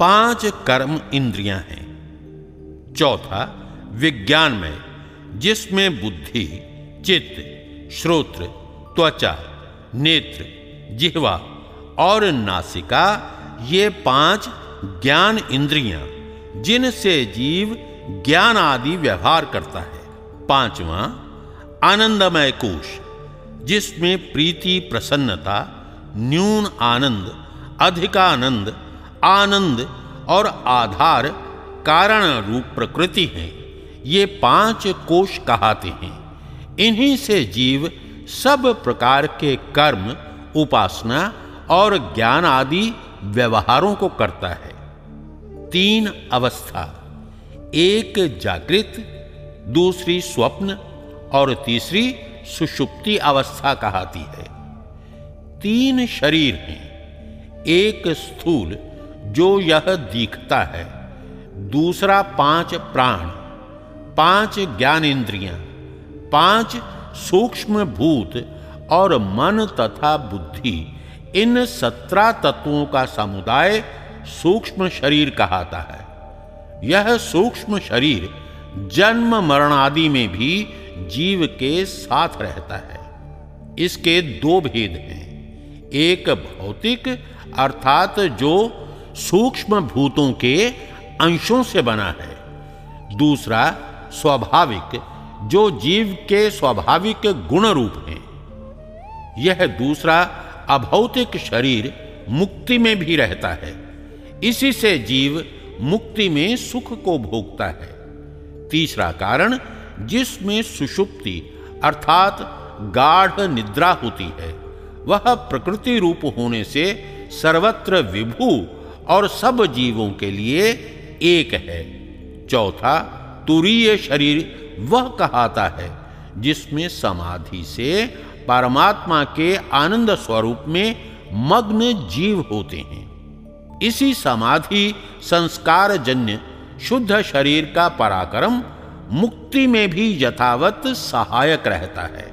पाँच कर्म इंद्रियाँ हैं। चौथा विज्ञान में जिसमें बुद्धि, चित्त, श्रोत्र त्वचा, नेत्र, जिहवा और नासिका, ये पाँच ज्ञान इंद्रियाँ, जिनसे जीव ज्ञान आदि व्यवहार करता है। पांचवा, आनंदमय कोश, जिसमें प्रीति, प्रसन्नता, न्यून आनंद, अधिकानंद, आनंद और आधार कारण रूप प्रकृति है। ये पाँच कोश कहाते हैं। इन्हीं से जीव सब प्रकार के कर्म, उपासना और ज्ञान आदि व्यवहारों को करता है। तीन अवस्था। एक जागृत, दूसरी स्वप्न और तीसरी सुषुप्ति अवस्था कहती है। तीन शरीर हैं। एक स्थूल जो यह दिखता है। दूसरा पाँच प्राण, पाँच ज्ञान इंद्रियाँ पाँच सूक्ष्म भूत और मन तथा बुद्धि, इन सत्रह तत्वों का समुदाय सूक्ष्म शरीर कहता है। यह सूक्ष्म शरीर जन्म मरण आदि में भी जीव के साथ रहता है। इसके दो भेद हैं। एक भौतिक, अर्थात जो सूक्ष्म भूतों के अंशों से बना है। दूसरा, स्वाभाविक जो जीव के स्वाभाविक गुण रूप है। यह दूसरा अभौतिक शरीर मुक्ति में भी रहता है। इसी से जीव मुक्ति में सुख को भोगता है। तीसरा कारण, जिसमें सुषुप्ति अर्थात गाढ़ निद्रा होती है, वह प्रकृति रूप होने से सर्वत्र विभू और सब जीवों के लिए एक है। चौथा तुरीय शरीर वह कहाता है, जिसमें समाधि से परमात्मा के आनंद स्वरूप में मग्न जीव होते हैं। इसी समाधि संस्कार जन्य शुद्ध शरीर का पराक्रम मुक्ति में भी यथावत सहायक रहता है।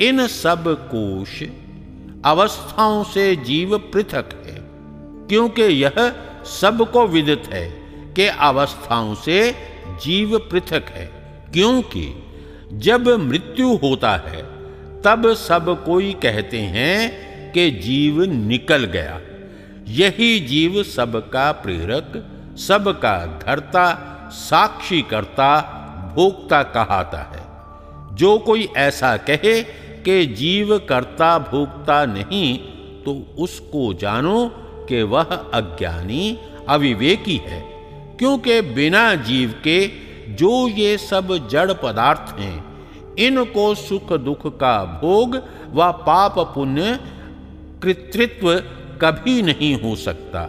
इन सब कोश अवस्थाओं से जीव पृथक है, क्योंकि यह सबको विदित है कि अवस्थाओं से जीव पृथक है। क्योंकि जब मृत्यु होता है, तब सब कोई कहते हैं कि जीव निकल गया। यही जीव सबका प्रेरक, सबका धरता साक्षी करता भोक्ता कहाता है। जो कोई ऐसा कहे कि जीव कर्ता, भोक्ता नहीं तो उसको जानो कि वह अज्ञानी, अविवेकी है। क्योंकि बिना जीव के जो ये सब जड़ पदार्थ हैं, इनको सुख दुख का भोग व पाप पुण्य कृतृत्व कभी नहीं हो सकता।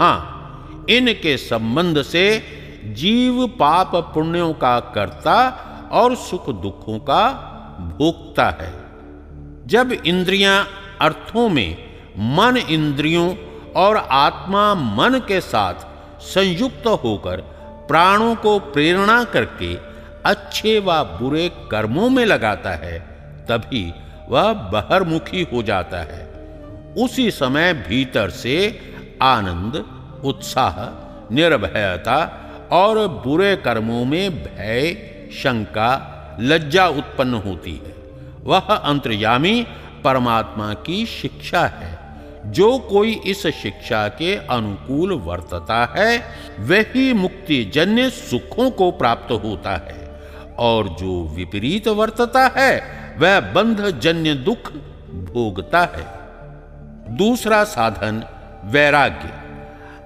हाँ इनके संबंध से जीव पाप पुण्यों का कर्ता और सुख दुखों का भोगता है। जब इंद्रियाँ अर्थों में मन इंद्रियों और आत्मा मन के साथ संयुक्त होकर प्राणों को प्रेरणा करके अच्छे व बुरे कर्मों में लगाता है, तभी वह बहरमुखी हो जाता है। उसी समय भीतर से आनंद, उत्साह, निर्भयता और बुरे कर्मों में भय, शंका, लज्जा उत्पन्न होती है। वह अंतर्यामी परमात्मा की शिक्षा है। जो कोई इस शिक्षा के अनुकूल वर्तता है, वही मुक्ति जन्य सुखों को प्राप्त होता है। और जो विपरीत वर्तता है, वह बंध जन्य दुख भोगता है। दूसरा साधन, वैराग्य।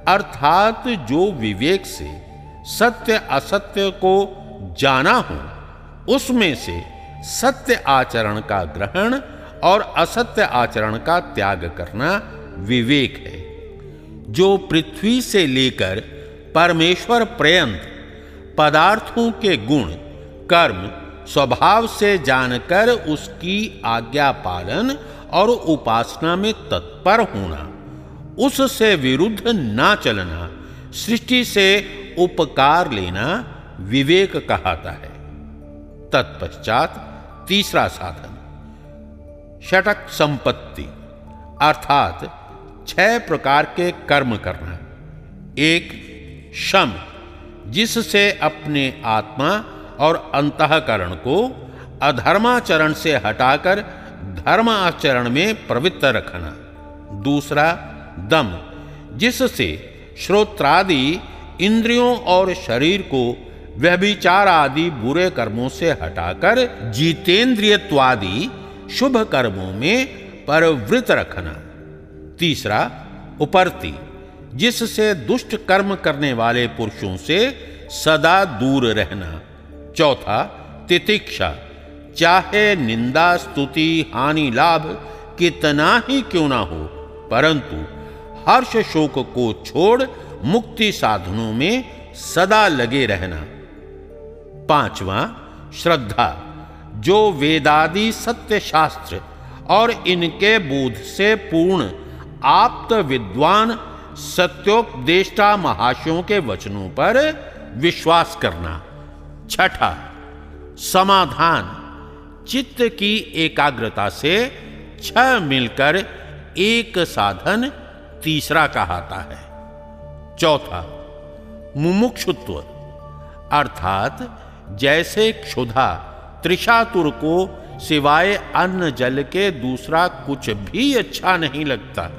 अर्थात जो विवेक से सत्य असत्य को जाना हो, उसमें से सत्य आचरण का ग्रहण और असत्य आचरण का त्याग करना विवेक है। जो पृथ्वी से लेकर परमेश्वर पर्यंत पदार्थों के गुण, कर्म, स्वभाव से जानकर उसकी आज्ञा पालन और उपासना में तत्पर होना, उससे विरुद्ध ना चलना, सृष्टि से उपकार लेना विवेक कहता है। तत्पश्चात तीसरा साधन। षटक संपत्ति, अर्थात छह प्रकार के कर्म करना। एक शम जिससे अपने आत्मा और अंतकरण को अधर्माचरण से हटाकर धर्माचरण में प्रवृत्त रखना। दूसरा, दम, जिससे श्रोत्रादि इंद्रियों और शरीर को व्यभिचार आदि बुरे कर्मों से हटाकर जितेंद्रियवादी शुभ कर्मों में परवृत रखना। तीसरा, उपरती, जिससे दुष्ट कर्म करने वाले पुरुषों से सदा दूर रहना। चौथा, तितिक्षा, चाहे निंदा, स्तुति, हानि, लाभ कितना ही क्यों ना हो, परंतु हर्ष शोक को छोड़ मुक्ति साधनों में सदा लगे रहना। पांचवा, श्रद्धा जो वेदादि सत्य शास्त्र और इनके बोध से पूर्ण, आप्त विद्वान सत्योपदेष्टा महाशयों के वचनों पर विश्वास करना। छठा, समाधान। चित्त की एकाग्रता से छह मिलकर एक साधन तीसरा कहाता है। चौथा, मुमुक्षुत्व। अर्थात जैसे क्षुधा त्रिशातुर को सिवाय अन्न जल के दूसरा कुछ भी अच्छा नहीं लगता।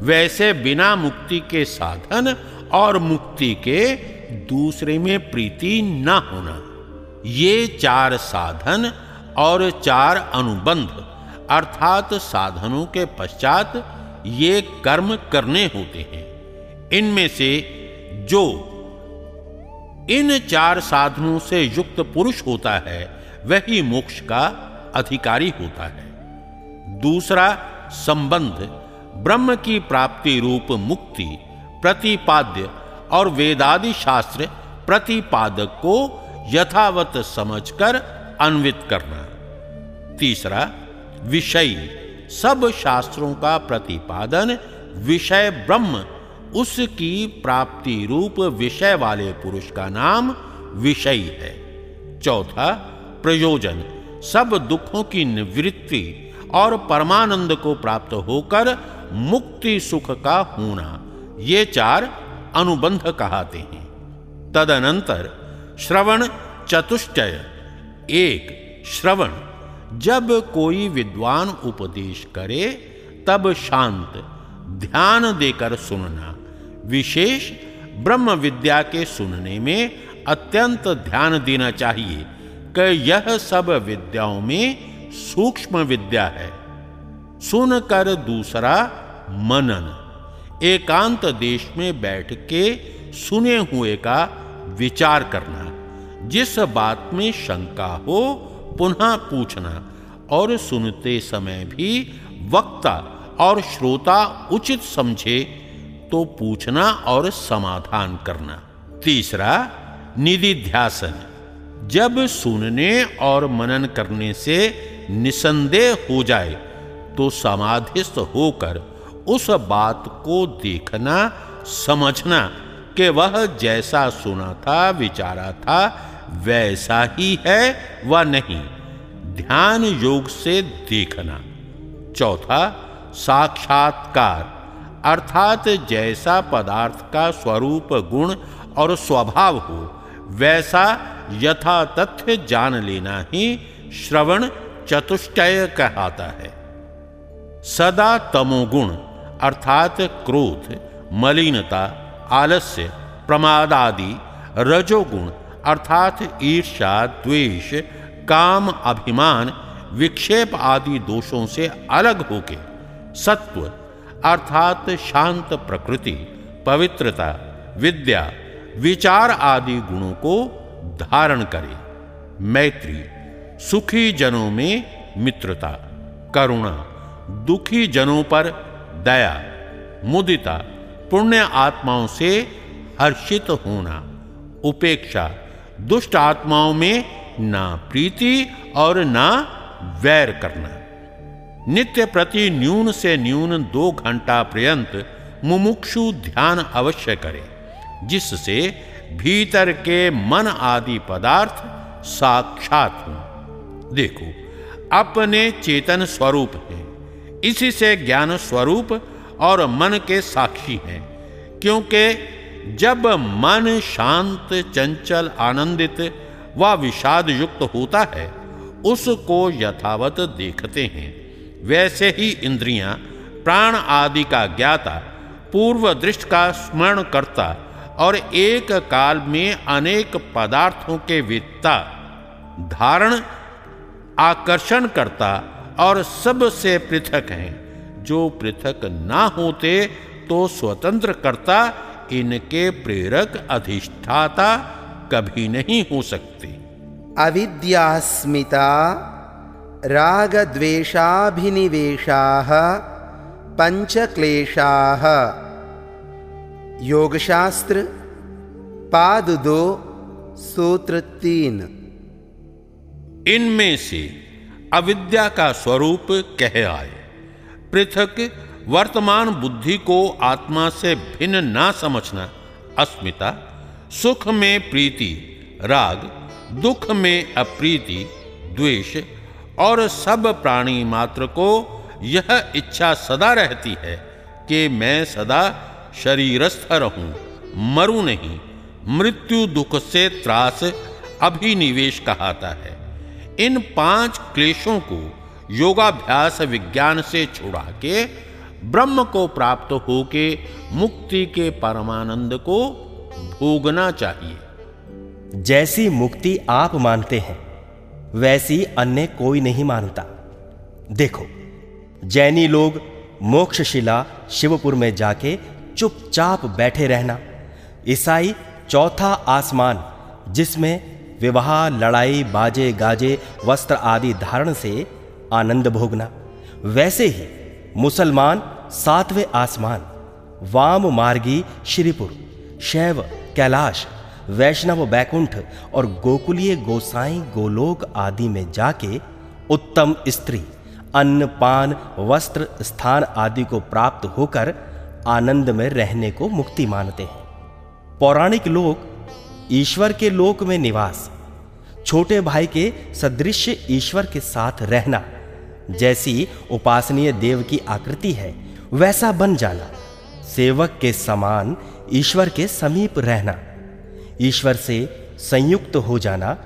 वैसे बिना मुक्ति के साधन और मुक्ति के दूसरे में प्रीति न होना। ये चार साधन और चार अनुबंध, अर्थात साधनों के पश्चात ये कर्म करने होते हैं। इनमें से जो इन चार साधनों से युक्त पुरुष होता है वही मोक्ष का अधिकारी होता है। दूसरा, संबंध। ब्रह्म की प्राप्ति रूप मुक्ति, प्रतिपाद्य और वेदादि शास्त्र प्रतिपादक को यथावत समझकर अन्वित करना। तीसरा, विषय। सब शास्त्रों का प्रतिपादन विषय ब्रह्म, उसकी प्राप्ति रूप विषय वाले पुरुष का नाम विषय है। चौथा प्रयोजन। सब दुखों की निवृत्ति और परमानंद को प्राप्त होकर मुक्ति सुख का होना, ये चार अनुबंध कहते हैं। तदनंतर श्रवण चतुष्टय। एक, श्रवण। जब कोई विद्वान उपदेश करे, तब शांत, ध्यान देकर सुनना। विशेष ब्रह्म विद्या के सुनने में अत्यंत ध्यान देना चाहिए। कि यह सब विद्याओं में सूक्ष्म विद्या है। सुनकर दूसरा मनन। एकांत देश में बैठ के सुने हुए का विचार करना, जिस बात में शंका हो पुनः पूछना, और सुनते समय भी वक्ता और श्रोता उचित समझे तो पूछना और समाधान करना। तीसरा निधिध्यासन। जब सुनने और मनन करने से निसंदेह हो जाए तो समाधिस्थ होकर उस बात को देखना, समझना कि वह जैसा सुना था, विचारा था, वैसा ही है व नहीं। ध्यान योग से देखना। चौथा, साक्षात्कार, अर्थात जैसा पदार्थ का स्वरूप, गुण और स्वभाव हो वैसा यथा तथ्य जान लेना ही श्रवण चतुष्टय कहता है। सदा तमोगुण अर्थात क्रोध, मलिनता, आलस्य प्रमाद आदि रजोगुण अर्थात ईर्षा द्वेष, काम, अभिमान, विक्षेप आदि दोषों से अलग होके सत्व अर्थात शांत प्रकृति, पवित्रता, विद्या विचार आदि गुणों को धारण करे। मैत्री, सुखी जनों में मित्रता, करुणा, दुखी जनों पर दया, मुदिता, पुण्य आत्माओं से हर्षित होना, उपेक्षा, दुष्ट आत्माओं में ना प्रीति और ना वैर करना। नित्य प्रति न्यून से न्यून दो घंटा पर्यंत मुमुक्षु ध्यान अवश्य करे। जिससे भीतर के मन आदि पदार्थ साक्षात हो। देखो, अपने चेतन स्वरूप है। इसी से ज्ञान स्वरूप और मन के साक्षी हैं, क्योंकि जब मन शांत, चंचल, आनंदित व विषाद युक्त होता है, उसको यथावत देखते हैं। वैसे ही इंद्रियाँ प्राण आदि का ज्ञाता पूर्व दृष्ट का स्मरण करता और एक काल में अनेक पदार्थों के वित्ता, धारण, आकर्षण करता और सबसे पृथक हैं। जो पृथक ना होते तो स्वतंत्र करता, इनके प्रेरक अधिष्ठाता कभी नहीं हो सकते। अविद्यास्मिता, रागद्वेषाभिनिवेशाः, पंचक्लेशाः। योगशास्त्र, पाद दो, सूत्र तीन। इनमें से अविद्या का स्वरूप कह आए। पृथक वर्तमान बुद्धि को आत्मा से भिन्न ना समझना, अस्मिता, सुख में प्रीति, राग, दुख में अप्रीति, द्वेष और सब प्राणी मात्र को यह इच्छा सदा रहती है कि मैं सदा शरीरस्थ रहूँ मरू नहीं, मृत्यु दुख से त्रास अभिनिवेश कहता है। इन पाँच क्लेशों को योगाभ्यास विज्ञान से छुड़ा के, ब्रह्म को प्राप्त होके मुक्ति के परमानंद को भोगना चाहिए। जैसी मुक्ति आप मानते हैं, वैसी अन्य कोई नहीं मानता। देखो, जैनी लोग मोक्षशिला शिवपुर में जाके चुपचाप बैठे रहना। ईसाई चौथा आसमान, जिसमें विवाह, लड़ाई, बाजे, गाजे, वस्त्र आदि धारण से आनंद भोगना। वैसे ही मुसलमान सातवें आसमान, वाम मार्गी श्रीपुर, शैव, कैलाश, वैष्णव, बैकुंठ और गोकुलीय गोसाई, गोलोक आदि में जाके उत्तम स्त्री, अन्न, पान, वस्त्र, स्थान आदि को प्राप्त होकर आनंद में रहने को मुक्ति मानते हैं। पौराणिक लोग ईश्वर के लोक में निवास, छोटे भाई के सदृश ईश्वर के साथ रहना, जैसी उपासनीय देव की आकृति है, वैसा बन जाना, सेवक के समान ईश्वर के समीप रहना, ईश्वर से संयुक्त हो जाना,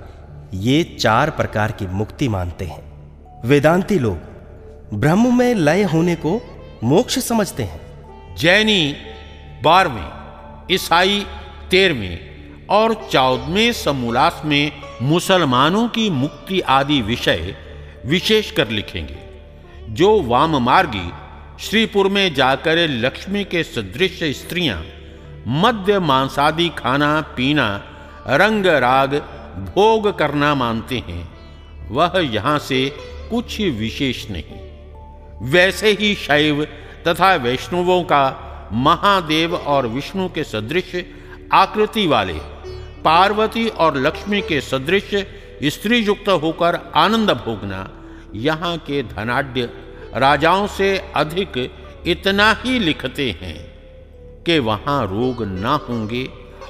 ये चार प्रकार की मुक्ति मानते हैं। वेदांती लोग ब्रह्म में लय होने को मोक्ष समझते हैं। जैनी बारहवें, ईसाई तेरहवें और चौदहवें समूलास में मुसलमानों की मुक्ति आदि विषय विशेष कर लिखेंगे। जो वाम मार्गी श्रीपुर में जाकर लक्ष्मी के सदृश स्त्रियाँ मध्य मांसादि खाना, पीना, रंग राग, भोग करना मानते हैं, वह यहाँ से कुछ विशेष नहीं। वैसे ही शैव तथा वैष्णवों का महादेव और विष्णु के सदृश आकृति वाले, पार्वती और लक्ष्मी के सदृश स्त्री युक्त होकर आनंद भोगना यहाँ के धनाढ़ राजाओं से अधिक इतना ही लिखते हैं कि वहाँ रोग ना होंगे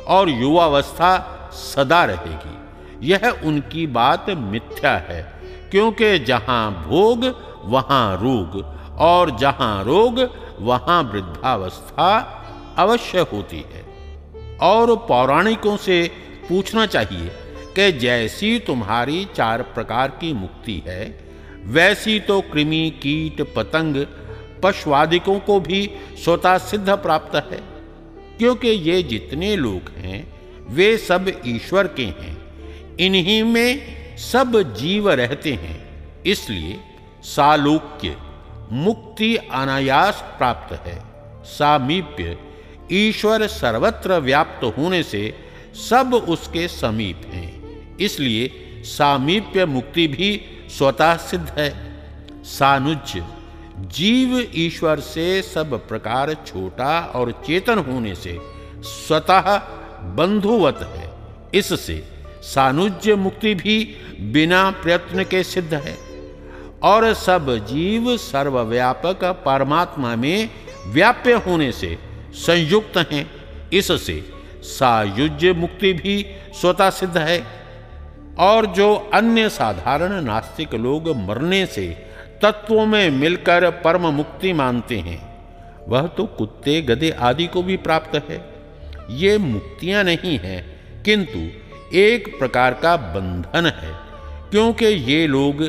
और युवावस्था सदा रहेगी। यह उनकी बात मिथ्या है, क्योंकि जहाँ भोग, वहाँ रोग। और जहाँ रोग, वहाँ वृद्धावस्था अवश्य होती है। और पौराणिकों से पूछना चाहिए कि जैसी तुम्हारी चार प्रकार की मुक्ति है, वैसी तो कृमि, कीट, पतंग, पशुवादिकों को भी स्वतः सिद्ध प्राप्त है। क्योंकि ये जितने लोग हैं, वे सब ईश्वर के हैं। इन्हीं में सब जीव रहते हैं, इसलिए सालोक्य। मुक्ति अनायास प्राप्त है। सामीप्य, ईश्वर सर्वत्र व्याप्त होने से सब उसके समीप हैं। इसलिए सामीप्य मुक्ति भी स्वतः सिद्ध है। सानुज्य, जीव ईश्वर से सब प्रकार छोटा और चेतन होने से स्वतः बंधुवत है। इससे सानुज्य मुक्ति भी बिना प्रयत्न के सिद्ध है। और सब जीव सर्वव्यापक परमात्मा में व्याप्य होने से संयुक्त हैं। इससे सायुज्य मुक्ति भी स्वतः सिद्ध है। और जो अन्य साधारण नास्तिक लोग मरने से तत्वों में मिलकर परम मुक्ति मानते हैं, वह तो कुत्ते, गधे आदि को भी प्राप्त है। ये मुक्तियाँ नहीं हैं, किंतु एक प्रकार का बंधन है, क्योंकि ये लोग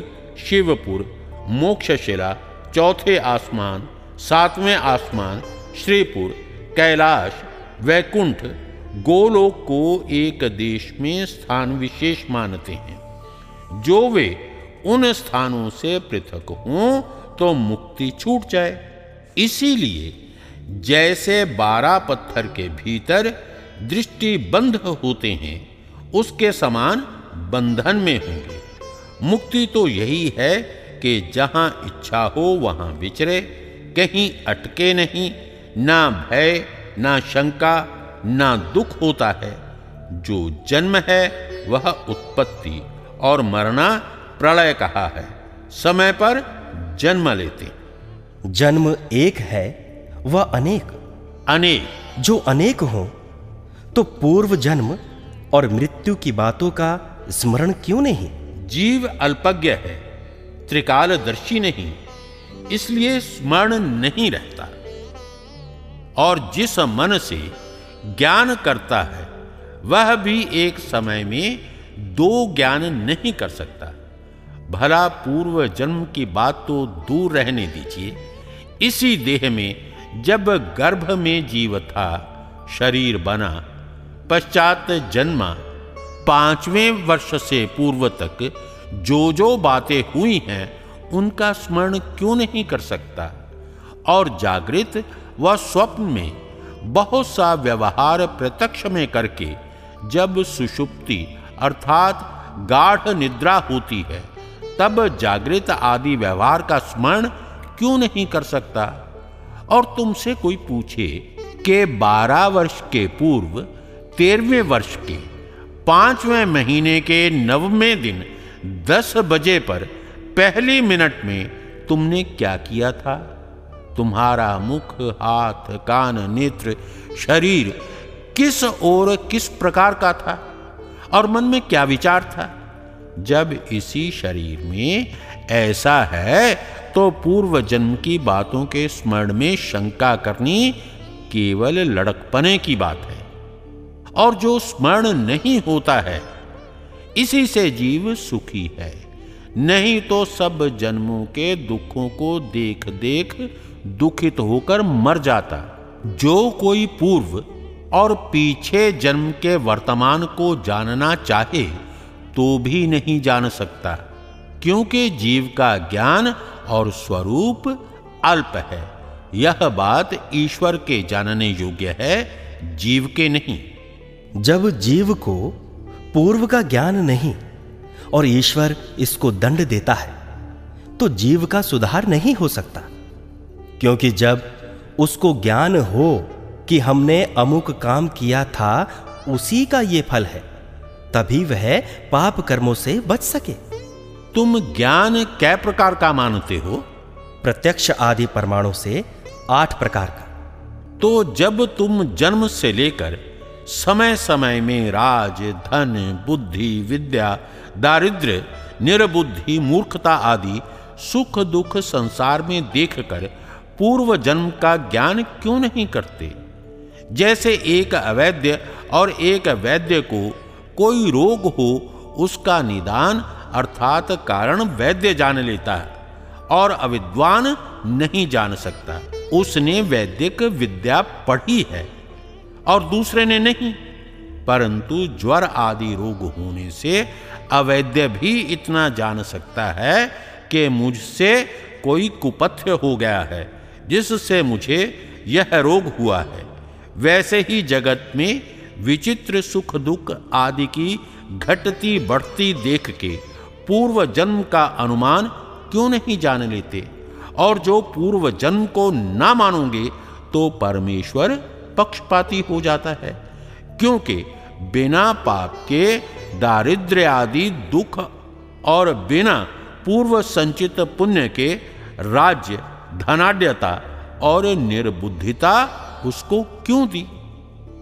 शिवपुर, मोक्षशिला, चौथे आसमान, सातवें आसमान, श्रीपुर, कैलाश, वैकुंठ, गोलोक को एक देश में स्थान विशेष मानते हैं। जो वे उन स्थानों से पृथक हों तो मुक्ति छूट जाए। इसीलिए जैसे बारह पत्थर के भीतर दृष्टि बंध होते हैं, उसके समान बंधन में होंगे। मुक्ति तो यही है कि जहाँ इच्छा हो वहाँ विचरे कहीं अटके नहीं ना भय ना शंका ना दुख होता है। जो जन्म है वह उत्पत्ति और मरना प्रलय कहा है। समय पर जन्म लेते। जन्म एक है वह अनेक। अनेक। जो अनेक हो तो पूर्व जन्म और मृत्यु की बातों का स्मरण क्यों नहीं? जीव अल्पज्ञ है, त्रिकालदर्शी नहीं, इसलिए स्मरण नहीं रहता। और जिस मन से ज्ञान करता है, वह भी एक समय में दो ज्ञान नहीं कर सकता। भला पूर्व जन्म की बात तो दूर रहने दीजिए। इसी देह में जब गर्भ में जीव था, शरीर बना, पश्चात जन्मा पाँचवें वर्ष से पूर्व तक जो जो बातें हुई हैं, उनका स्मरण क्यों नहीं कर सकता? और जागृत व स्वप्न में बहुत सा व्यवहार प्रत्यक्ष में करके जब सुषुप्ति अर्थात गाढ़ निद्रा होती है, तब जागृत आदि व्यवहार का स्मरण क्यों नहीं कर सकता? और तुमसे कोई पूछे कि बारह वर्ष के पूर्व, तेरहवें वर्ष के पाँचवें महीने के नववें दिन, दस बजे पर पहली मिनट में तुमने क्या किया था? तुम्हारा मुख, हाथ, कान, नेत्र, शरीर किस और किस प्रकार का था? और मन में क्या विचार था? जब इसी शरीर में ऐसा है तो पूर्व जन्म की बातों के स्मरण में शंका करनी केवल लड़कपने की बात है। और जो स्मरण नहीं होता है, इसी से जीव सुखी है। नहीं तो सब जन्मों के दुखों को देख देख दुखित होकर मर जाता। जो कोई पूर्व और पीछे जन्म के वर्तमान को जानना चाहे तो भी नहीं जान सकता, क्योंकि जीव का ज्ञान और स्वरूप अल्प है। यह बात ईश्वर के जानने योग्य है, जीव के नहीं। जब जीव को पूर्व का ज्ञान नहीं और ईश्वर इसको दंड देता है तो जीव का सुधार नहीं हो सकता। क्योंकि जब उसको ज्ञान हो कि हमने अमुक काम किया था उसी का ये फल है तभी वह पाप कर्मों से बच सके। तुम ज्ञान कै प्रकार का मानते हो? प्रत्यक्ष आदि परमाणु से आठ प्रकार का। तो जब तुम जन्म से लेकर समय समय में राज, धन, बुद्धि, विद्या, दारिद्र्य, निर्बुद्धि, मूर्खता आदि सुख दुख संसार में देखकर पूर्व जन्म का ज्ञान क्यों नहीं करते? जैसे एक अवैध और एक वैद्य को कोई रोग हो, उसका निदान अर्थात कारण वैद्य जान लेता है और अविद्वान नहीं जान सकता। उसने वैद्यक विद्या पढ़ी है। और दूसरे ने नहीं। परंतु ज्वर आदि रोग होने से अवैद्य भी इतना जान सकता है कि मुझसे कोई कुपथ्य हो गया है, जिससे मुझे यह रोग हुआ है। वैसे ही जगत में विचित्र सुख दुख आदि की घटती बढ़ती देख के पूर्व जन्म का अनुमान क्यों नहीं जान लेते? और जो पूर्व जन्म को ना मानोगे तो परमेश्वर पक्षपाती हो जाता है, क्योंकि बिना पाप के दारिद्र्य आदि दुख और बिना पूर्व संचित पुण्य के राज्य, धनाढ़ता और निर्बुद्धिता उसको क्यों दी?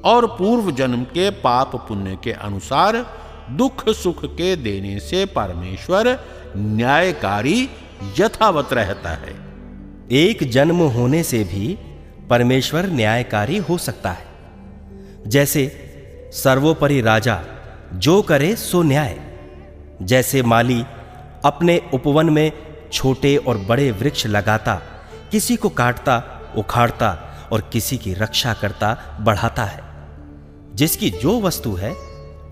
और पूर्व जन्म के पाप पुण्य के अनुसार दुख सुख के देने से परमेश्वर न्यायकारी यथावत रहता है। एक जन्म होने से भी परमेश्वर न्यायकारी हो सकता है। जैसे सर्वोपरि राजा जो करे सो न्याय। जैसे माली अपने उपवन में छोटे और बड़े वृक्ष लगाता, किसी को काटता, उखाड़ता और किसी की रक्षा करता, बढ़ाता है। जिसकी जो वस्तु है,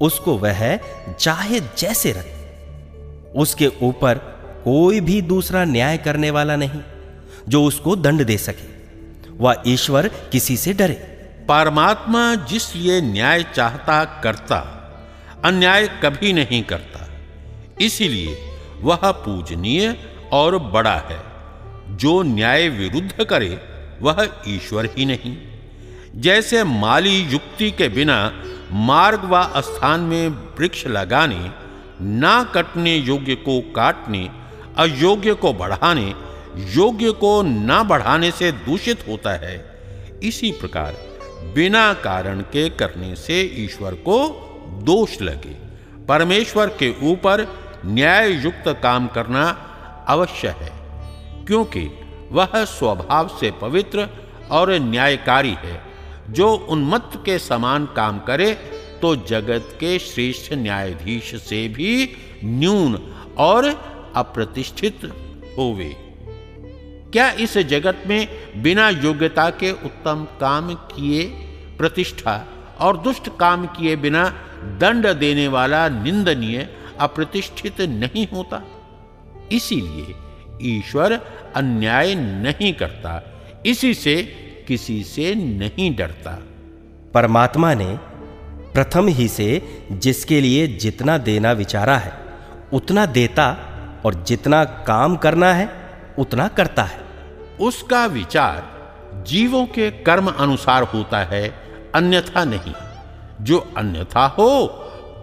उसको वह चाहे जैसे रखे। उसके ऊपर कोई भी दूसरा न्याय करने वाला नहीं, जो उसको दंड दे सके। वह ईश्वर किसी से डरे। परमात्मा जिसलिए न्याय चाहता, करता, अन्याय कभी नहीं करता, इसीलिए वह पूजनीय और बड़ा है। जो न्याय विरुद्ध करे, वह ईश्वर ही नहीं। जैसे माली युक्ति के बिना मार्ग व स्थान में वृक्ष लगाने, ना कटने योग्य को काटने, अयोग्य को बढ़ाने योग्य को ना बढ़ाने से दूषित होता है। इसी प्रकार, बिना कारण के करने से ईश्वर को दोष लगे। परमेश्वर के ऊपर न्याय युक्त काम करना अवश्य है, क्योंकि वह स्वभाव से पवित्र और न्यायकारी है। जो उन्मत्त के समान काम करे तो जगत के श्रेष्ठ न्यायाधीश से भी न्यून और अप्रतिष्ठित होवे। क्या इस जगत में बिना योग्यता के उत्तम काम किए प्रतिष्ठा और दुष्ट काम किए बिना दंड देने वाला निंदनीय अप्रतिष्ठित नहीं होता? इसीलिए ईश्वर अन्याय नहीं करता, इसी से किसी से नहीं डरता। परमात्मा ने प्रथम ही से जिसके लिए जितना देना विचारा है, उतना देता और जितना काम करना है, उतना करता है। उसका विचार जीवों के कर्म अनुसार होता है, अन्यथा नहीं। जो अन्यथा हो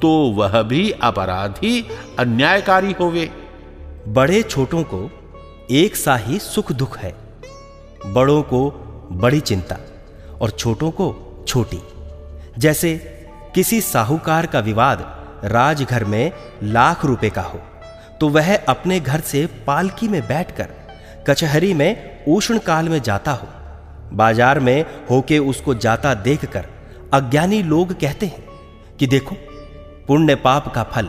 तो वह भी अपराधी, अन्यायकारी होवे। बड़े छोटों को एक सा ही सुख दुख है। बड़ों को बड़ी चिंता और छोटों को छोटी। जैसे किसी साहूकार का विवाद राजघर में लाख रुपए का हो तो वह अपने घर से पालकी में बैठकर कचहरी में उष्ण काल में जाता हो। बाज़ार में होके उसको जाता देखकर अज्ञानी लोग कहते हैं कि देखो, पुण्य पाप का फल।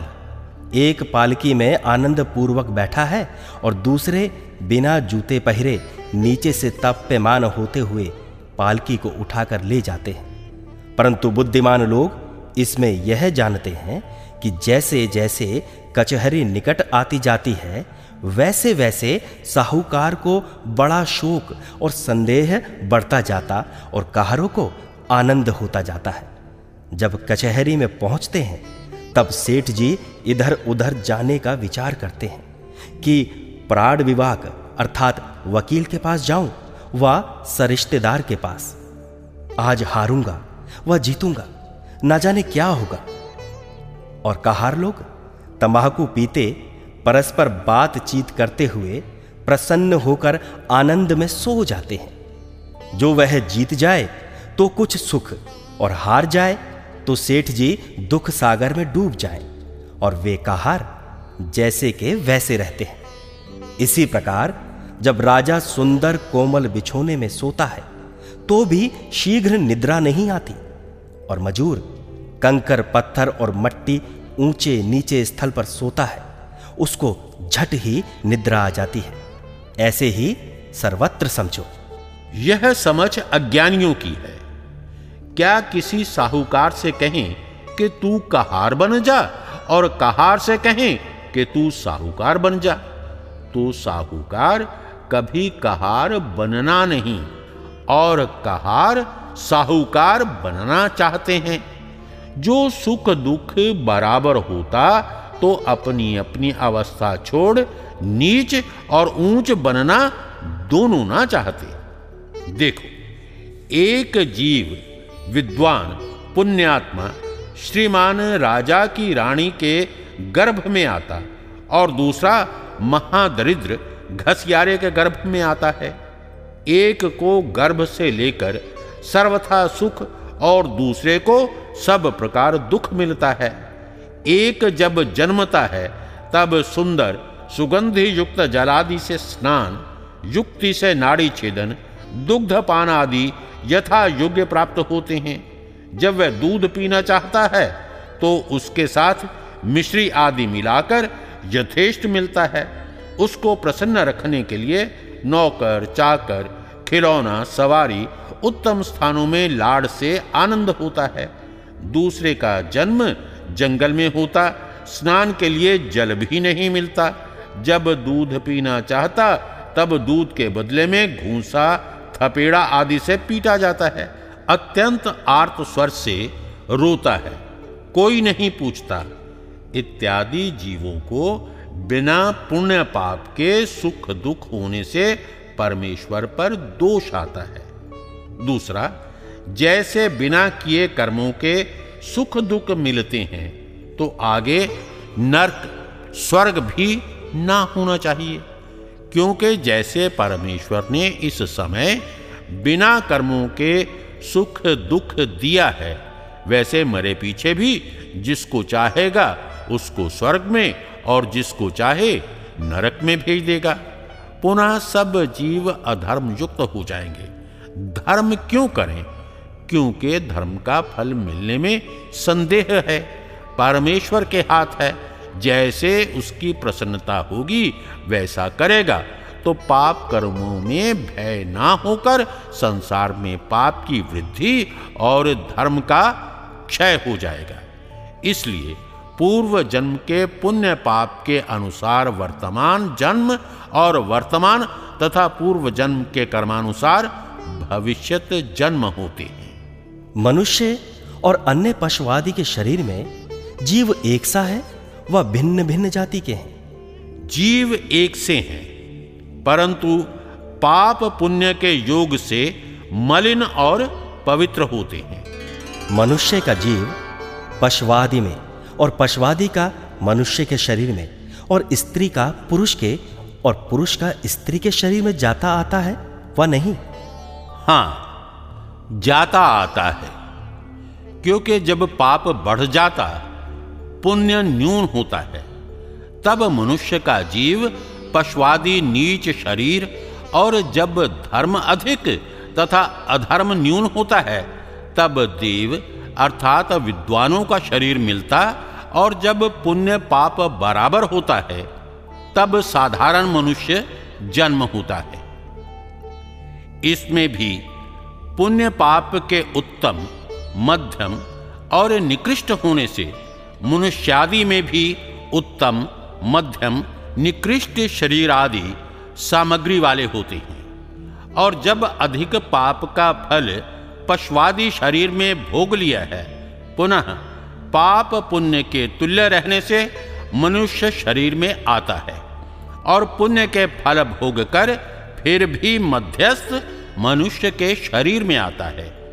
एक पालकी में आनंद पूर्वक बैठा है और दूसरे बिना जूते पहरे नीचे से तप्यमान होते हुए पालकी को उठाकर ले जाते हैं। परंतु बुद्धिमान लोग इसमें यह जानते हैं कि जैसे जैसे कचहरी निकट आती जाती है वैसे वैसे साहूकार को बड़ा शोक और संदेह बढ़ता जाता और कहारों को आनंद होता जाता है। जब कचहरी में पहुँचते हैं, तब सेठ जी इधर उधर जाने का विचार करते हैं कि प्राण विभाग अर्थात वकील के पास जाऊँ व सरिश्तेदार के पास। आज हारूँगा व जीतूँगा, ना जाने क्या होगा। और कहार लोग तंबाकू पीते परस्पर बातचीत करते हुए प्रसन्न होकर आनंद में सो जाते हैं। जो वह जीत जाए तो कुछ सुख, और हार जाए तो सेठ जी दुख सागर में डूब जाए, और वे कहार जैसे के वैसे रहते हैं। इसी प्रकार, जब राजा सुंदर कोमल बिछोने में सोता है तो भी शीघ्र निद्रा नहीं आती, और मजूर कंकर पत्थर और मट्टी ऊँचे नीचे स्थल पर सोता है। उसको झट ही निद्रा आ जाती है। ऐसे ही सर्वत्र समझो। यह समझ अज्ञानियों की है। क्या किसी साहूकार से कहें कि तू कहार बन जा और कहार से कहें कि तू साहूकार बन जा? तो साहूकार कभी कहार बनना नहीं और कहार साहूकार बनना चाहते हैं। जो सुख दुख बराबर होता तो अपनी अपनी अवस्था छोड़, नीच और ऊंच बनना दोनों ना चाहते। देखो, एक जीव विद्वान, पुण्यात्मा, श्रीमान राजा की रानी के गर्भ में आता और दूसरा महादरिद्र घसियारे के गर्भ में आता है। एक को गर्भ से लेकर सर्वथा सुख और दूसरे को सब प्रकार दुख मिलता है। एक जब जन्मता है, तब सुंदर सुगंधि युक्त जलादि से स्नान, युक्ति से नाड़ी छेदन, दुग्ध पान आदि यथा योग्य प्राप्त होते हैं। जब वह दूध पीना चाहता है तो उसके साथ मिश्री आदि मिलाकर यथेष्ट मिलता है। उसको प्रसन्न रखने के लिए नौकर, चाकर, खिलौना, सवारी, उत्तम स्थानों में लाड़ से आनंद होता है। दूसरे का जन्म जंगल में होता, स्नान के लिए जल भी नहीं मिलता। जब दूध पीना चाहता, तब दूध के बदले में घूसा, थपेड़ा आदि से पीटा जाता है। अत्यंत आर्त स्वर से रोता है, कोई नहीं पूछता। इत्यादि जीवों को बिना पुण्य पाप के सुख दुख होने से परमेश्वर पर दोष आता है। दूसरा, जैसे बिना किए कर्मों के सुख दुख मिलते हैं तो आगे नरक, स्वर्ग भी ना होना चाहिए। क्योंकि जैसे परमेश्वर ने इस समय बिना कर्मों के सुख दुख दिया है, वैसे मरे पीछे भी जिसको चाहेगा, उसको स्वर्ग में और जिसको चाहे नरक में भेज देगा। पुनः सब जीव अधर्म युक्त हो जाएँगे। धर्म क्यों करें? क्योंकि धर्म का फल मिलने में संदेह है, परमेश्वर के हाथ है। जैसे उसकी प्रसन्नता होगी, वैसा करेगा। तो पाप कर्मों में भय ना होकर संसार में पाप की वृद्धि और धर्म का क्षय हो जाएगा। इसलिए पूर्व जन्म के पुण्य पाप के अनुसार वर्तमान जन्म और वर्तमान तथा पूर्व जन्म के कर्मानुसार भविष्यत जन्म होते हैं। मनुष्य और अन्य पशुवादि के शरीर में जीव एक सा है वह भिन्न भिन्न जाति के हैं। जीव एक से हैं परंतु पाप पुण्य के योग से मलिन और पवित्र होते हैं। मनुष्य का जीव पशुवादि में और पशुवादि का मनुष्य के शरीर में और स्त्री का पुरुष के और पुरुष का स्त्री के शरीर में जाता आता है वह नहीं। हाँ जाता आता है, क्योंकि जब पाप बढ़ जाता, पुण्य न्यून होता है, तब मनुष्य का जीव पशुवादी नीच शरीर और जब धर्म अधिक तथा अधर्म न्यून होता है, तब देव अर्थात विद्वानों का शरीर मिलता और जब पुण्य पाप बराबर होता है, तब साधारण मनुष्य जन्म होता है। इसमें भी पुण्य पाप के उत्तम, मध्यम और निकृष्ट होने से मनुष्यादि में भी उत्तम, मध्यम, निकृष्ट शरीर आदि सामग्री वाले होते हैं। और जब अधिक पाप का फल पशुवादी शरीर में भोग लिया है, पुनः पाप पुण्य के तुल्य रहने से मनुष्य शरीर में आता है और पुण्य के फल भोग कर फिर भी मध्यस्थ मनुष्य के शरीर में आता है।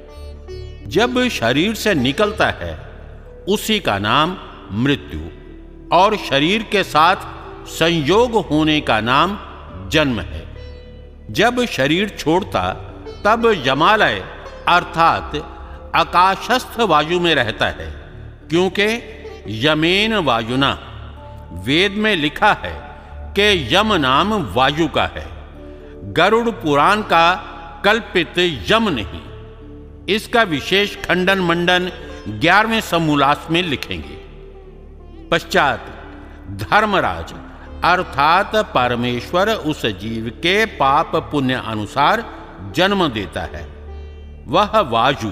जब शरीर से निकलता है, उसी का नाम मृत्यु और शरीर के साथ संयोग होने का नाम जन्म है। जब शरीर छोड़ता, तब यमालय अर्थात आकाशस्थ वायु में रहता है, क्योंकि यमेन वायुना वेद में लिखा है कि यम नाम वायु का है। गरुड़ पुराण का कल्पित यम नहीं। इसका विशेष खंडन मंडन ग्यारहवें समूलास में लिखेंगे। पश्चात धर्मराज अर्थात परमेश्वर उस जीव के पाप पुण्य अनुसार जन्म देता है। वह वायु,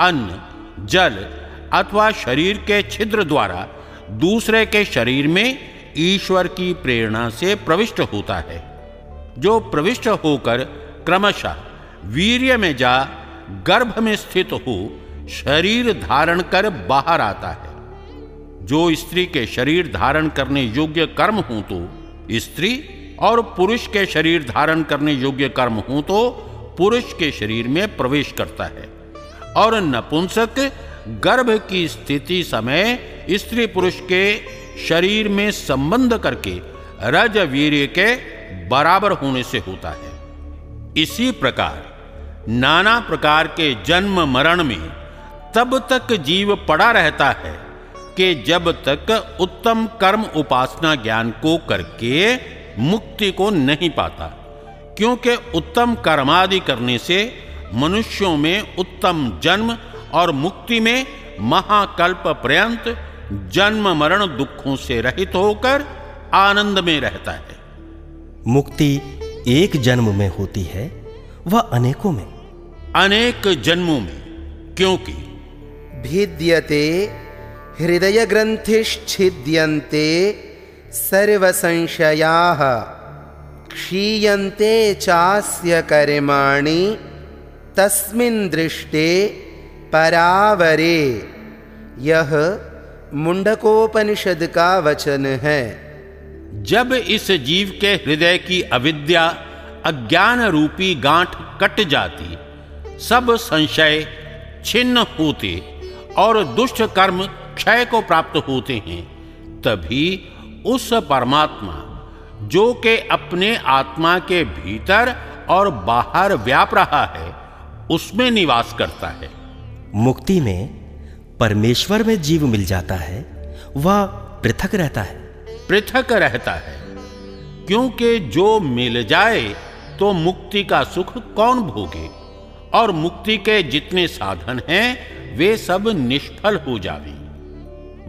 अन्न, जल अथवा शरीर के छिद्र द्वारा दूसरे के शरीर में ईश्वर की प्रेरणा से प्रविष्ट होता है। जो प्रविष्ट होकर क्रमशः वीर्य में जा, गर्भ में स्थित हो, शरीर धारण कर बाहर आता है। जो स्त्री के शरीर धारण करने योग्य कर्म हो तो स्त्री और पुरुष के शरीर धारण करने योग्य कर्म हो तो पुरुष के शरीर में प्रवेश करता है। और नपुंसक गर्भ की स्थिति समय स्त्री पुरुष के शरीर में संबंध करके रज वीर्य के बराबर होने से होता है। इसी प्रकार नाना प्रकार के जन्म मरण में तब तक जीव पड़ा रहता है कि जब तक उत्तम कर्म उपासना ज्ञान को करके मुक्ति को नहीं पाता, क्योंकि उत्तम कर्मादि करने से मनुष्यों में उत्तम जन्म और मुक्ति में महाकल्प पर्यंत जन्म मरण दुखों से रहित होकर आनंद में रहता है। मुक्ति एक जन्म में होती है, वह अनेकों में। अनेक जन्मों में क्योंकि भिद्यते हृदयग्रन्थिश्छिद्यन्ते सर्वसंशयाः क्षीयन्ते चास्य कर्माणि तस्मिन् दृष्टे परावरे। यह मुंडकोपनिषद का वचन। है जब इस जीव के हृदय की अविद्या अज्ञान रूपी गांठ कट जाती सब संशय छिन्न होते और दुष्ट कर्म क्षय को प्राप्त होते हैं तभी उस परमात्मा जो के अपने आत्मा के भीतर और बाहर व्याप रहा है उसमें निवास करता है। मुक्ति में परमेश्वर में जीव मिल जाता है वह पृथक रहता है। पृथक रहता है क्योंकि जो मिल जाए तो मुक्ति का सुख कौन भोगे? और मुक्ति के जितने साधन हैं, वे सब निष्फल हो जावे।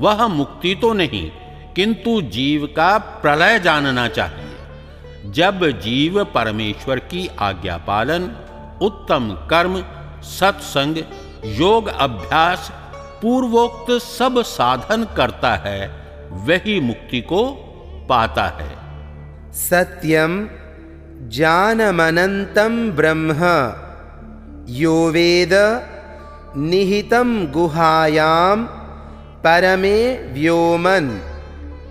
वह मुक्ति तो नहीं, किंतु जीव का प्रलय जानना चाहिए। जब जीव परमेश्वर की आज्ञा पालन, उत्तम कर्म, सत्संग, योग अभ्यास, पूर्वोक्त सब साधन करता है, वही मुक्ति को पाता है। सत्यम जानमनंतम ब्रह्म। यो वेद निहितं गुहायां परमे व्योमन।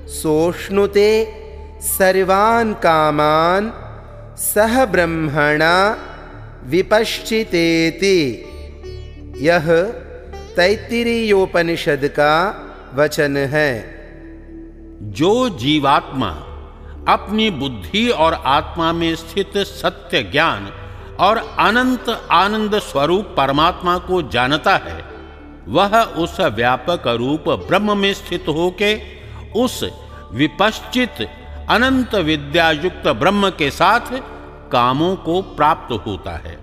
सोष्णुते सर्वान् कामान्, सह ब्रह्मणा विपश्चितेति। यह तैत्तिरीयोपनिषद का वचन है। जो जीवात्मा अपनी बुद्धि और आत्मा में स्थित सत्य ज्ञान और अनंत आनंद स्वरूप परमात्मा को जानता है, वह उस व्यापक रूप ब्रह्म में स्थित होके उस विपश्चित अनंत विद्या युक्त ब्रह्म के साथ कामों को प्राप्त होता है।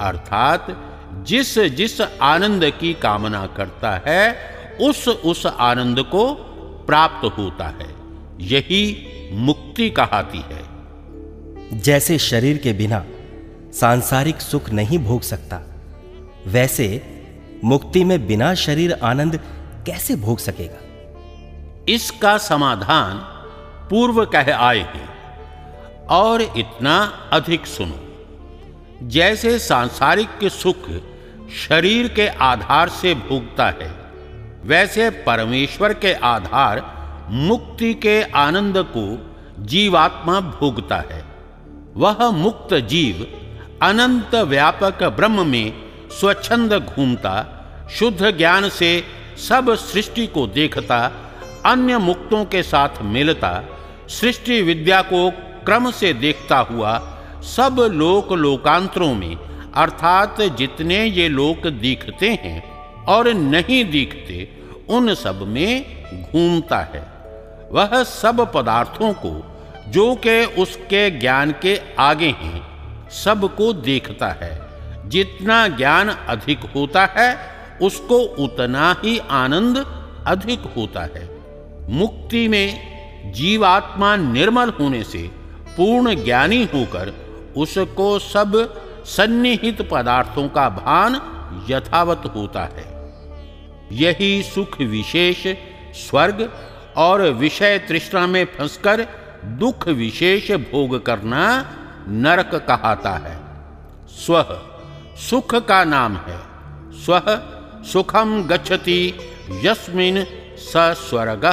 अर्थात जिस जिस आनंद की कामना करता है, उस उस आनंद को प्राप्त होता है। यही मुक्ति कहाती है। जैसे शरीर के बिना सांसारिक सुख नहीं भोग सकता। वैसे, मुक्ति में बिना शरीर आनंद कैसे भोग सकेगा? इसका समाधान पूर्व कह आए हैं। और इतना अधिक सुनो, जैसे सांसारिक सुख शरीर के आधार से भोगता है, वैसे परमेश्वर के आधार मुक्ति के आनंद को जीवात्मा भोगता है। वह मुक्त जीव अनंत व्यापक ब्रह्म में स्वच्छंद घूमता, शुद्ध ज्ञान से सब सृष्टि को देखता, अन्य मुक्तों के साथ मिलता, सृष्टि विद्या को क्रम से देखता हुआ सब लोक लोकांतरों में, अर्थात जितने ये लोक दिखते हैं और नहीं दिखते, उन सब में घूमता है। वह सब पदार्थों को, जो के उसके ज्ञान के आगे हैं सबको देखता है। जितना ज्ञान अधिक होता है, उसको उतना ही आनंद अधिक होता है। मुक्ति में जीवात्मा निर्मल होने से, पूर्ण ज्ञानी होकर उसको सब सन्निहित पदार्थों का भान यथावत होता है। यही सुख विशेष, स्वर्ग और विषय तृष्णा में फंसकर दुख विशेष भोग करना नरक कहाता है। स्व, सुख का नाम है। स्व, सुखम गच्छति, यस्मिन स स्वर्ग।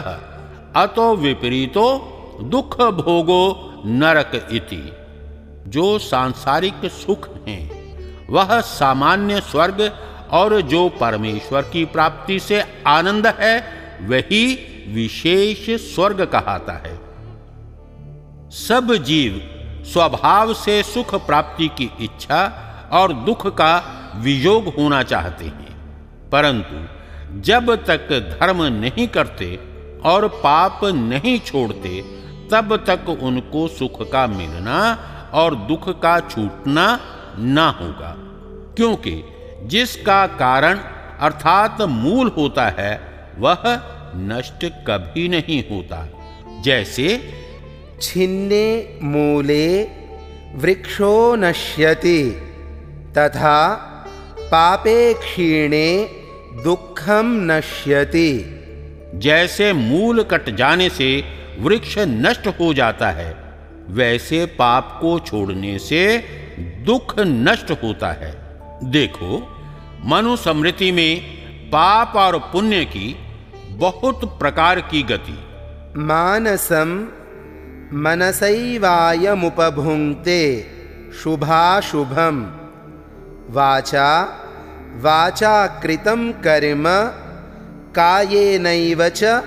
अतो विपरीतो दुख भोगो नरक इति। जो सांसारिक सुख हैं, वह सामान्य स्वर्ग और जो परमेश्वर की प्राप्ति से आनंद है, वही विशेष स्वर्ग कहाता है। सब जीव स्वभाव से सुख प्राप्ति की इच्छा और दुख का वियोग होना चाहते हैं। परंतु जब तक धर्म नहीं करते और पाप नहीं छोड़ते, तब तक उनको सुख का मिलना और दुख का छूटना ना होगा। क्योंकि जिसका कारण अर्थात मूल होता है, वह नष्ट कभी नहीं होता। जैसे छिन्ने मूले वृक्षो नश्यति तथा पापे क्षीणे दुखम नश्यति। जैसे मूल कट जाने से वृक्ष नष्ट हो जाता है वैसे पाप को छोड़ने से दुख नष्ट होता है। देखो मनुस्मृति में पाप और पुण्य की बहुत प्रकार की गति। मानसम मनसैवायमुपभुङ्क्ते। शुभाशुभम। वाचा वाचा कृतं कर्म कायेनैव च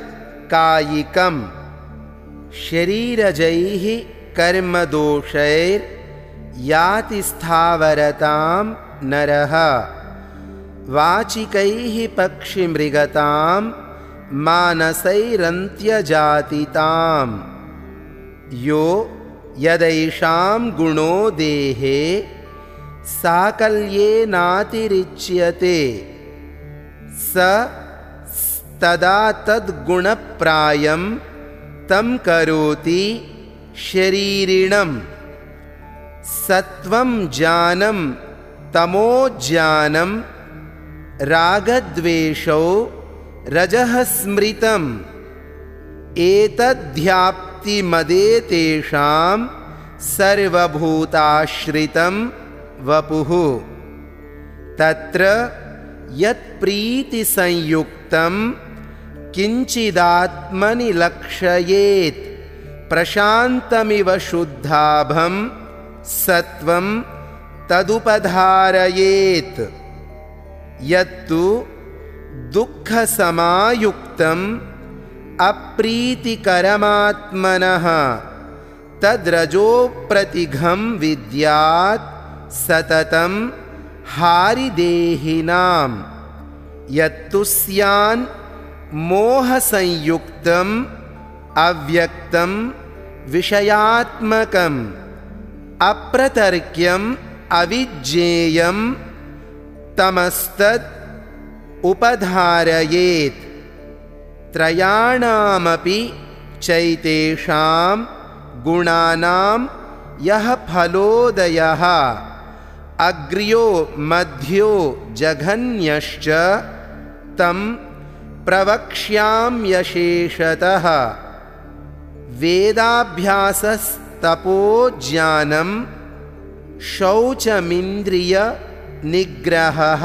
कायिकं शरीरजैः कर्मदोषैर्याति स्थावरतां नरः। वाचिकैः पक्षिमृगतां मानसैरन्त्यजातिताम् यो यदैषां गुणो देहे साकल्येनातिरिच्यते स तदा तद्गुणप्रायं तं करोति शरीरिणम् सत्वं जानम तमोज्ञानम रागद्वेषौ रजः स्मृतम् एतद्ध्याप्तिमदेतेषां सर्वभूताश्रितं वपुः। तत्र यत्प्रीतिसंयुक्तं किञ्चिदात्मनि लक्षयेत् प्रशान्तमिव शुद्धाभम् सत्वं तदुपधारयेत्। यत्तु दुःखसमायुक्तम् अप्रीतिकरमात्मनः। तद्रजोप्रतिघं विद्यात् सततं हारिदेहिनां। यत्तु स्यान् मोहसंयुक्तम् अव्यक्तं विषयात्मकम् अप्रतर्क्यम् अविज्ञेयं तमस्तत् उपधारयेत् त्रयाणामपि चैतेषां गुणानां यः फलोदयः अग्र्यो मध्यो जघन्यश्च तं प्रवक्ष्याम्यशेषतः वेदाभ्यासस् तपोज्ञानं शौचमिन्द्रियनिग्रहः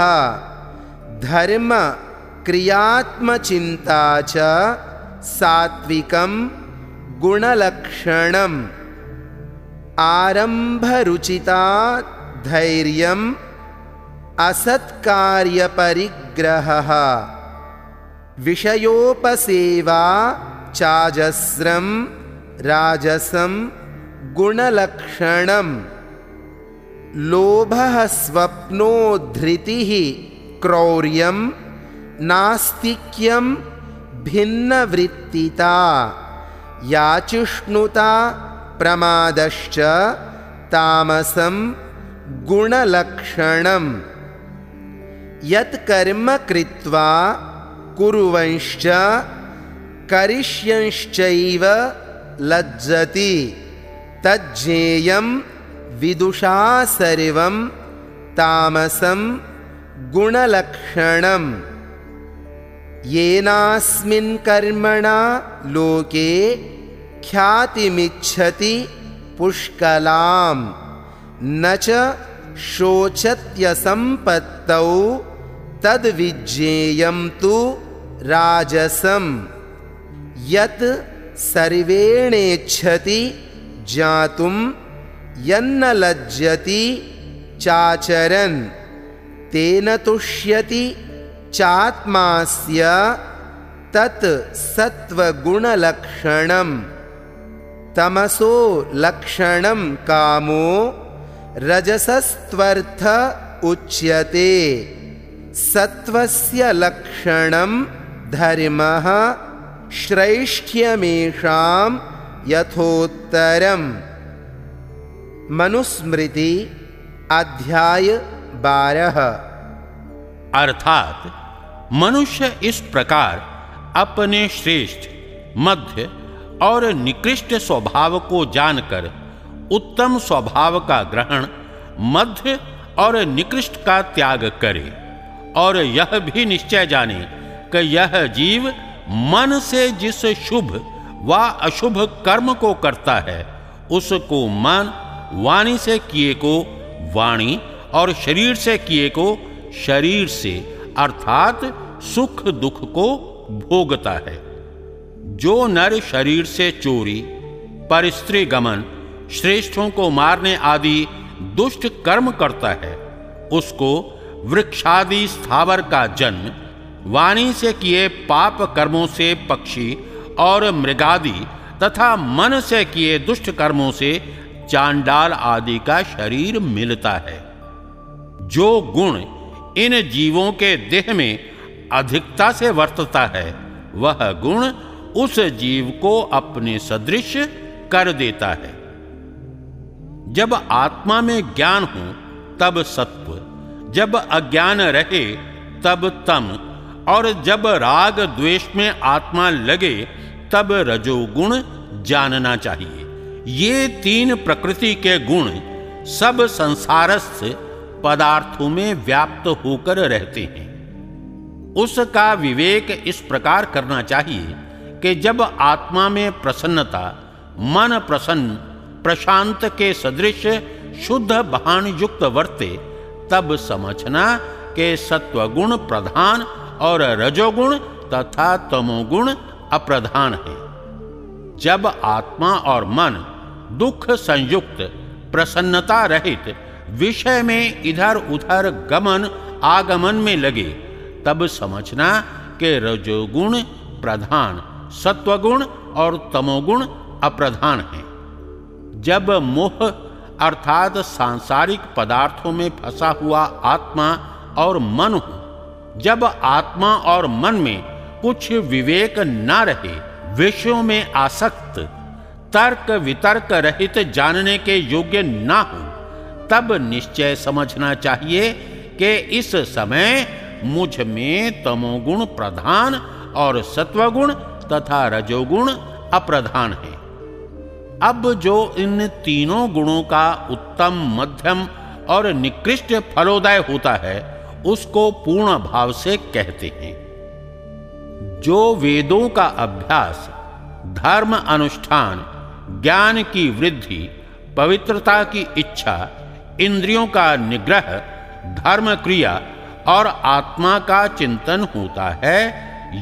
धर्मक्रियात्मचिन्ता च सात्विकं गुणलक्षणम्। आरम्भरुचिता धैर्यम् असत्कार्यपरिग्रहः। विषयोपसेवा चाजस्रं राजसं गुणलक्षणम्। लोभः स्वप्नो धृतिः क्रौर्यं नास्तिक्यं भिन्नवृत्तिता याचिष्णुता प्रमादश्च तामसं गुणलक्षणम्। यत्कर्म कृत्वा कुर्वंश्च करिष्यंश्चैव लज्जति तज्जेयं विदुषा सर्वं तामसं गुणलक्षणम् येनास्मिन् कर्मणा लोके ख्यातिमिच्छति पुष्कलां न च शोचत्यसम्पत्तौ तद्विज्ञेयं तु राजसं यत् सर्वेणेच्छति जातुं यन्न लज्जति चाचरन्। तेन तुष्यति चात्मास्य तत् सत्त्वगुणलक्षणम्। तमसो लक्षणं कामो रजसस्त्वर्थ उच्यते। सत्त्वस्य लक्षणं धर्मः श्रैष्ठ्यमेषां यथोत्तरम्। मनुस्मृति अध्याय बारह अर्थात मनुष्य इस प्रकार अपने श्रेष्ठ, मध्य और निकृष्ट स्वभाव को जानकर उत्तम स्वभाव का ग्रहण, मध्य और निकृष्ट का त्याग करे और यह भी निश्चय जाने कि यह जीव मन से जिस शुभ व अशुभ कर्म को करता है, उसको मन वाणी से किए को वाणी और शरीर से किए को शरीर से, अर्थात सुख दुख को भोगता है। जो नर शरीर से चोरी पर स्त्री गमन, श्रेष्ठों को मारने आदि दुष्ट कर्म करता है, उसको वृक्षादि स्थावर का जन्म, वाणी से किए पाप कर्मों से पक्षी और मृगादि तथा मन से किए दुष्ट कर्मों से चांडाल आदि का शरीर मिलता है। जो गुण इन जीवों के देह में अधिकता से वर्तता है। वह गुण उस जीव को अपने सदृश कर देता है। जब आत्मा में ज्ञान हो, तब सत्व। जब अज्ञान रहे, तब तम। और जब राग द्वेष में आत्मा लगे, तब रजोगुण जानना चाहिए। ये तीन प्रकृति के गुण सब संसारस्थ पदार्थों में व्याप्त होकर रहते हैं। उसका विवेक इस प्रकार करना चाहिए कि जब आत्मा में प्रसन्नता, मन प्रसन्न, प्रशांत के सदृश, शुद्ध बहान युक्त वर्ते, तब समझना के सत्वगुण प्रधान और रजोगुण तथा तमोगुण अप्रधान है। जब आत्मा और मन दुख संयुक्त, प्रसन्नता रहित विषय में इधर उधर गमन आगमन में लगे, तब समझना के रजोगुण प्रधान, सत्वगुण और तमोगुण अप्रधान है। जब मोह अर्थात सांसारिक पदार्थों में फंसा हुआ आत्मा और मन हो, जब आत्मा और मन में कुछ विवेक न रहे, विषयों में आसक्त, तर्क वितर्क रहित जानने के योग्य ना हो तब निश्चय समझना चाहिए कि इस समय मुझमें तमोगुण प्रधान और सत्वगुण तथा रजोगुण अप्रधान है। अब जो इन तीनों गुणों का उत्तम, मध्यम और निकृष्ट फलोदय होता है, उसको पूर्ण भाव से कहते हैं। जो वेदों का अभ्यास, धर्म अनुष्ठान, ज्ञान की वृद्धि, पवित्रता की इच्छा इंद्रियों का निग्रह धर्म क्रिया और आत्मा का चिंतन होता है,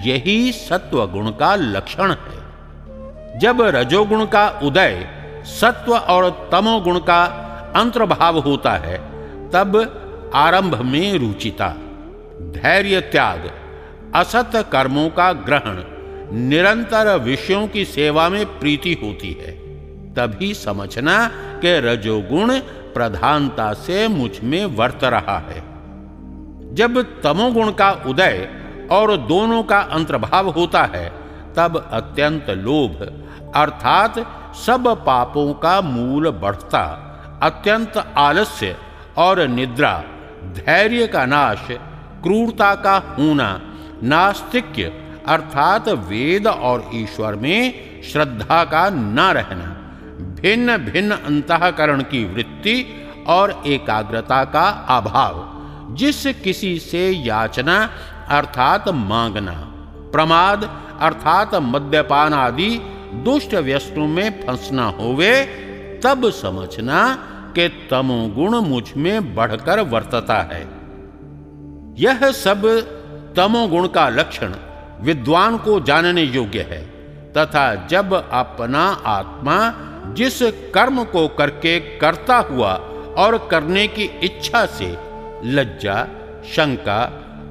यही सत्व गुण का लक्षण है। जब रजोगुण का उदय, सत्व और तमोगुण का अंतर्भाव होता है, तब आरंभ में रुचिता, धैर्य त्याग, असत कर्मों का ग्रहण, निरंतर विषयों की सेवा में प्रीति होती है। तभी समझना कि रजोगुण प्रधानता से मुझमें वर्त रहा है। जब तमोगुण का उदय और दोनों का अंतर्भाव होता है, तब अत्यंत लोभ, अर्थात सब पापों का मूल बढ़ता, अत्यंत आलस्य और निद्रा, धैर्य का नाश, क्रूरता का होना, नास्तिक्य, अर्थात वेद और ईश्वर में श्रद्धा का न रहना। भिन्न भिन्न अंतकरण की वृत्ति और एकाग्रता का अभाव। जिस किसी से याचना, अर्थात मांगना, प्रमाद, अर्थात मद्यपान आदि दुष्ट व्यस्तों में फंसना होवे, तब समझना कि तमोगुण मुझमें बढ़कर वर्तता है। यह सब तमोगुण का लक्षण विद्वान को जानने योग्य है, तथा जब अपना आत्मा जिस कर्म को करके करता हुआ और करने की इच्छा से लज्जा, शंका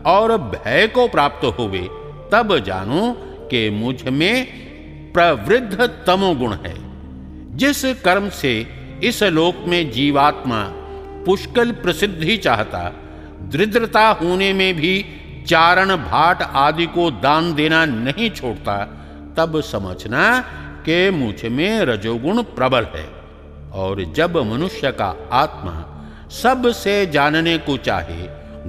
और भय को प्राप्त होवे, तब जानो कि मुझमें प्रवृद्ध तमोगुण है। जिस कर्म से इस लोक में जीवात्मा पुष्कल प्रसिद्धि चाहता दृढ़ता होने में भी चारण भाट आदि को दान देना नहीं छोड़ता, तब समझना कि मुझमें रजोगुण प्रबल है। और जब मनुष्य का आत्मा सबसे जानने को चाहे,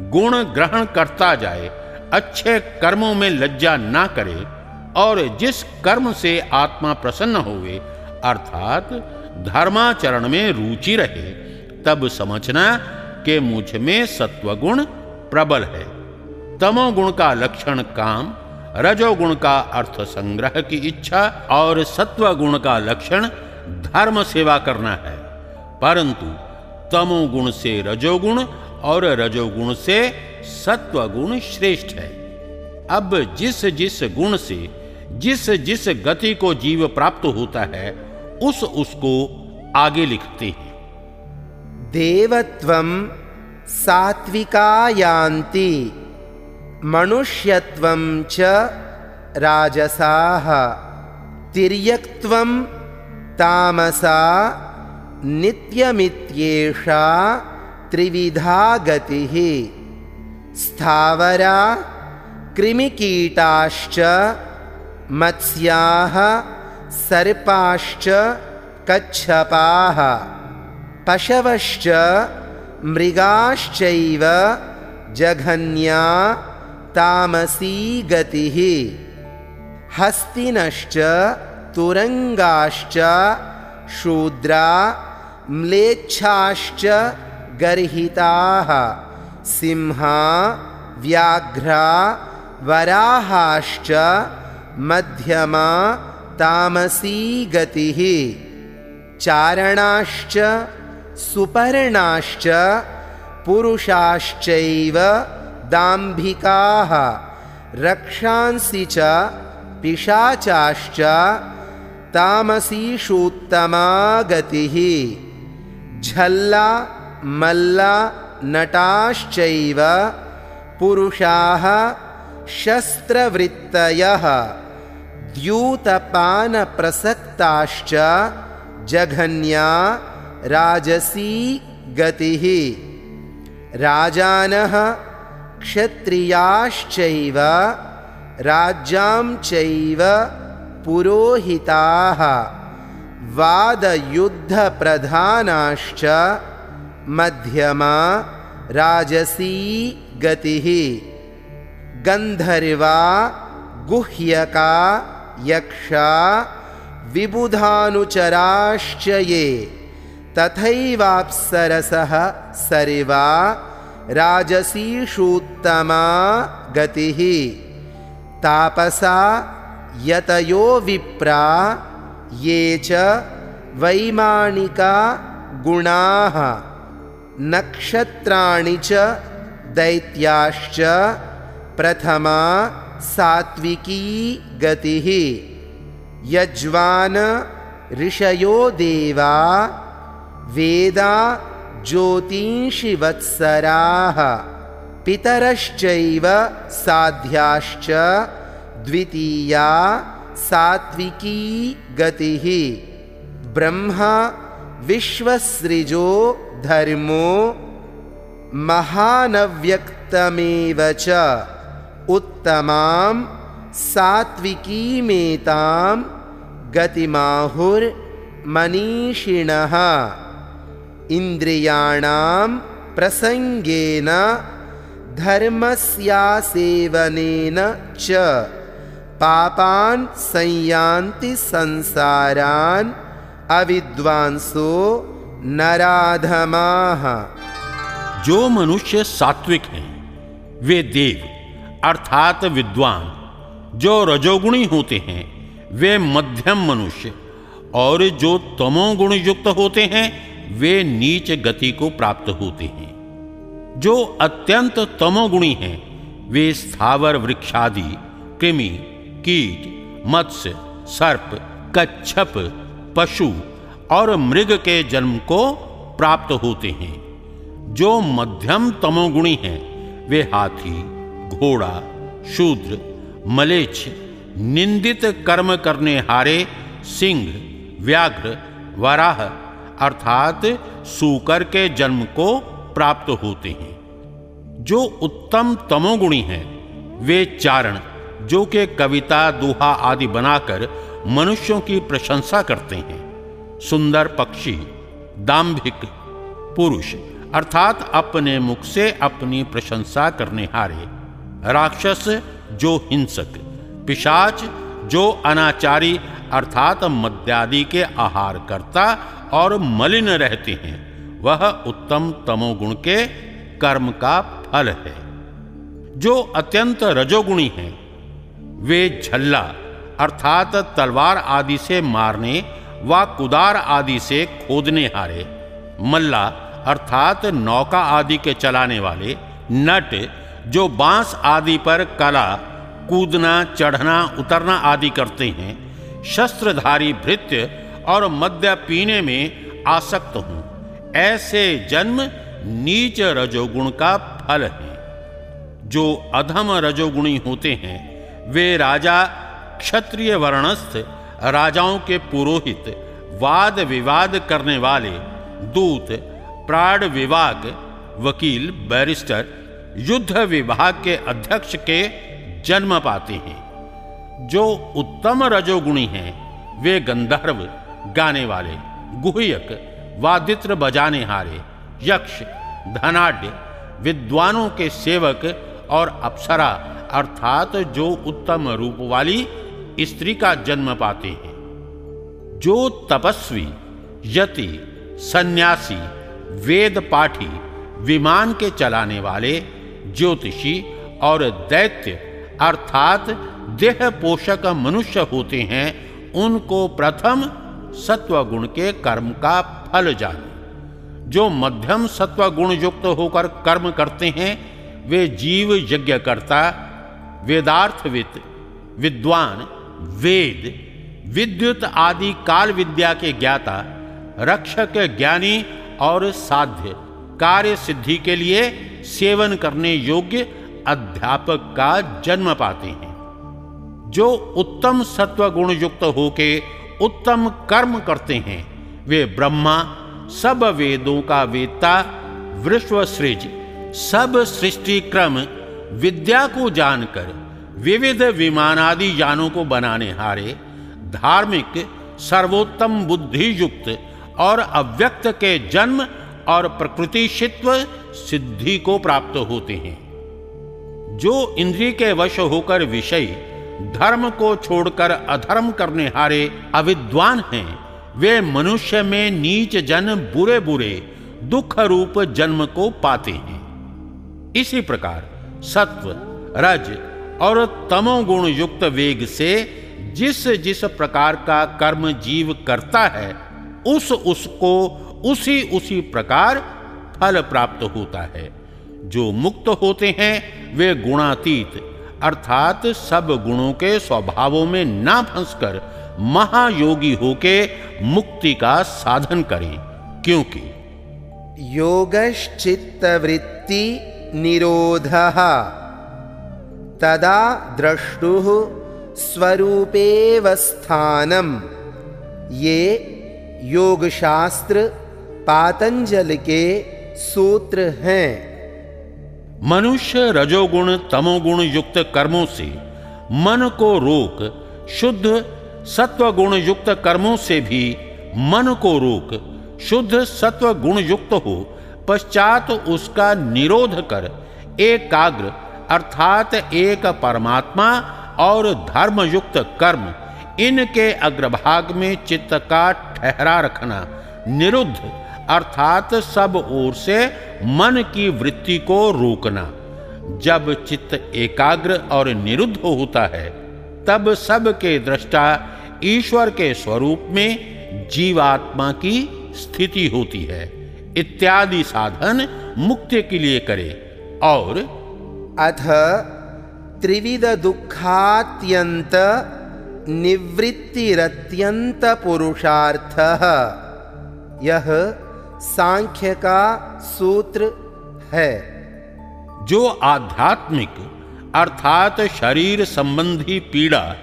गुण ग्रहण करता जाए, अच्छे कर्मों में लज्जा ना करे, और जिस कर्म से आत्मा प्रसन्न होवे, अर्थात धर्माचरण में रुचि रहे, तब समझना कि मुझमें सत्वगुण प्रबल है। तमोगुण का लक्षण काम रजोगुण का अर्थ संग्रह की इच्छा और सत्व गुण का लक्षण धर्म सेवा करना है। परंतु तमोगुण से रजोगुण और रजोगुण से सत्वगुण श्रेष्ठ है। अब जिस जिस गुण से जिस जिस गति को जीव प्राप्त होता है, उस उसको आगे लिखते हैं। देवत्वं सात्विका यान्ति। मनुष्यत्वं च राजसाः। तिर्यक्त्वं तामसा नित्यमित्येषा त्रिविधा गतिः। स्थावरा कृमिकीटाश्च मत्स्याः सर्पाश्च कच्छपाः। पशवश्च मृगाश्चैव जघन्या तामसी गतिः। हस्तिनश्च तुरङ्गाश्च शूद्रा म्लेच्छाश्च गर्हिताः। सिंहा व्याघ्रा वराहाश्च मध्यमा तामसी गतिः। चारणाश्च सुपर्णाश्च पुरुषाश्चैव दाम्भिकाः रक्षांसि च पिशाचाश्च तामसीषूत्तमा गतिः झल्ला मल्ला नटाश्चैव पुरुषाः शस्त्रवृत्तयः द्यूतपानप्रसक्ताश्च जघन्या राजसी गतिः। राजानः क्षत्रियाश्चैव राज्यां चैव पुरोहिताः वादयुद्धप्रधानाश्च मध्यमा राजसी गतिः गन्धर्वा गुह्यका यक्षा विबुधानुचराश्च ये तथैवाप्सरसः सर्वा राजसीषूत्तमा गतिः। तापसा यतयो विप्रा ये च वैमानिका गुणाः। नक्षत्राणि च दैत्याश्च प्रथमा सात्विकी गतिः। यज्वान ऋषयो देवा वेदा ज्योतिंषिवत्सराः। पितरश्चैव साध्याश्च द्वितीया सात्विकी गतिः। ब्रह्मा विश्वसृजो धर्मो महानव्यक्तमेव च। उत्तमां सात्विकीमेतां गतिमाहुर्मनीषिणः इन्द्रियाणां प्रसङ्गेन, धर्मस्यासेवनेन च पापान् संयान्ति संसारान् अविद्वांसो नराधमाः। जो मनुष्य सात्विक हैं, वे देव, अर्थात विद्वान, जो रजोगुणी होते हैं, वे मध्यम मनुष्य, और जो तमोगुण युक्त होते हैं वे नीच गति को प्राप्त होते हैं। जो अत्यंत तमोगुणी हैं, वे स्थावर वृक्षादि, कृमि, कीट, मत्स्य, सर्प, कच्छप, पशु और मृग के जन्म को प्राप्त होते हैं। जो मध्यम तमोगुणी हैं, वे हाथी, घोड़ा, शूद्र, मलेच्छ, निंदित कर्म करने हारे, सिंह, व्याघ्र, वराह अर्थात सूकर के जन्म को प्राप्त होते हैं। जो उत्तम तमोगुणी हैं, वे चारण, जो के कविता, दोहा आदि बनाकर मनुष्यों की प्रशंसा करते हैं। सुंदर पक्षी, दाम्भिक, पुरुष, अर्थात अपने मुख से अपनी प्रशंसा करने हारे, राक्षस, जो हिंसक, पिशाच, जो अनाचारी, अर्थात मद्यादि के आहार करता और मलिन रहते हैं। वह उत्तम तमोगुण के कर्म का फल है। जो अत्यंत रजोगुणी हैं, वे झल्ला, अर्थात तलवार आदि से मारने व कुदार आदि से खोदने हारे, मल्ला, अर्थात नौका आदि के चलाने वाले, नट, जो बाँस आदि पर कला, कूदना, चढ़ना, उतरना आदि करते हैं, शस्त्रधारी भृत्य और मद्य पीने में आसक्त हूँ। ऐसे जन्म नीच रजोगुण का फल है। जो अधम रजोगुणी होते हैं, वे राजा क्षत्रिय वर्णस्थ, राजाओं के पुरोहित, वाद विवाद करने वाले, दूत, प्राण विभाग, वकील, बैरिस्टर, युद्ध विभाग के अध्यक्ष के जन्म पाते हैं। जो उत्तम रजोगुणी हैं, वे गंधर्व गाने वाले, गुहयक, वादित्र बजाने हारे, यक्ष धनाढ़ विद्वानों के सेवक और अप्सरा, अर्थात जो उत्तम रूप वाली स्त्री का जन्म पाते हैं। जो तपस्वी, यति, सन्यासी, वेद पाठी, विमान के चलाने वाले, ज्योतिषी और दैत्य, अर्थात देह पोषक मनुष्य होते हैं, उनको प्रथम सत्व गुण के कर्म का फल जाने। जो मध्यम सत्व गुण युक्त होकर कर्म करते हैं, वे जीव यज्ञ करता वेदार्थविद विद्वान, वेद, विद्युत आदि काल विद्या के ज्ञाता, रक्षक ज्ञानी और साध्य कार्य सिद्धि के लिए सेवन करने योग्य अध्यापक का जन्म पाते हैं। जो उत्तम सत्व गुण युक्त होके उत्तम कर्म करते हैं। वे ब्रह्मा, सब वेदों का विश्व सृज, सब सृष्टि क्रम, विद्या को जानकर, विविध विमानादि यानों को बनाने हारे, धार्मिक, सर्वोत्तम बुद्धि युक्त और अव्यक्त के जन्म और प्रकृतिशित्व सिद्धि को प्राप्त होते हैं। जो इंद्रिय के वश होकर विषय धर्म को छोड़कर अधर्म करने हारे अविद्वान हैं। वे मनुष्य में नीच जन, बुरे बुरे, दुख रूप जन्म को पाते हैं। इसी प्रकार सत्व, रज और तमोगुण युक्त वेग से जिस जिस प्रकार का कर्म जीव करता है, उस उसको उसी उसी प्रकार फल प्राप्त होता है। जो मुक्त होते हैं, वे गुणातीत अर्थात सब गुणों के स्वभावों में ना फंसकर महायोगी होके मुक्ति का साधन करें। क्योंकि? योगश्चित्तवृत्ति निरोध। तदा द्रष्टु स्वरूपेव स्थानम। ये योग शास्त्र पातंजल के सूत्र हैं। मनुष्य रजोगुण, तमोगुण युक्त कर्मों से, मन को रोक, शुद्ध सत्व गुण युक्त कर्मों से भी मन को रोक, शुद्ध सत्व गुण युक्त हो, पश्चात उसका निरोध कर, एकाग्र, अर्थात एक परमात्मा और धर्म युक्त कर्म, इनके अग्रभाग में चित्त का ठहरा रखना, निरुद्ध अर्थात सब ओर से मन की वृत्ति को रोकना। जब चित्त एकाग्र और निरुद्ध होता है, तब सब के दृष्टा ईश्वर के स्वरूप में जीवात्मा की स्थिति होती है। इत्यादि साधन मुक्ति के लिए करे। और अथ त्रिविध दुखात्यंत निवृत्तिरत्यंत पुरुषार्थ। यह सांख्य का सूत्र है। जो आध्यात्मिक, अर्थात शरीर संबंधी पीड़ा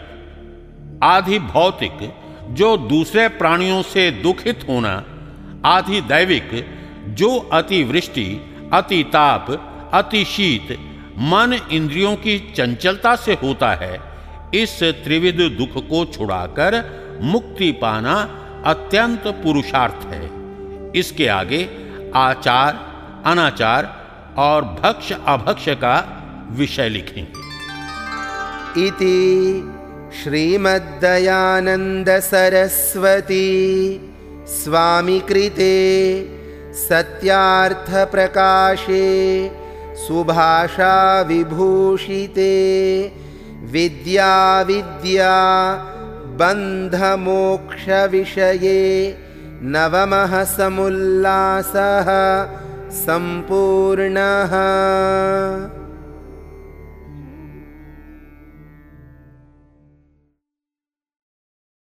आधि भौतिक, जो दूसरे प्राणियों से दुखित होना आधि दैविक, जो अतिवृष्टि, अति ताप, अति शीत, मन इंद्रियों की चंचलता से होता है, इस त्रिविध दुख को छुड़ाकर मुक्ति पाना अत्यंत पुरुषार्थ है। इसके आगे आचार, अनाचार और भक्ष अभक्ष का विषय लिखेंगे। इति श्रीमद्दयानंद सरस्वती स्वामी कृते सत्यार्थ प्रकाशे सुभाषा विभूषिते विद्या विद्या बंध मोक्ष बन्धमोक्षविषये नवमः समुल्लासः सम्पूर्णः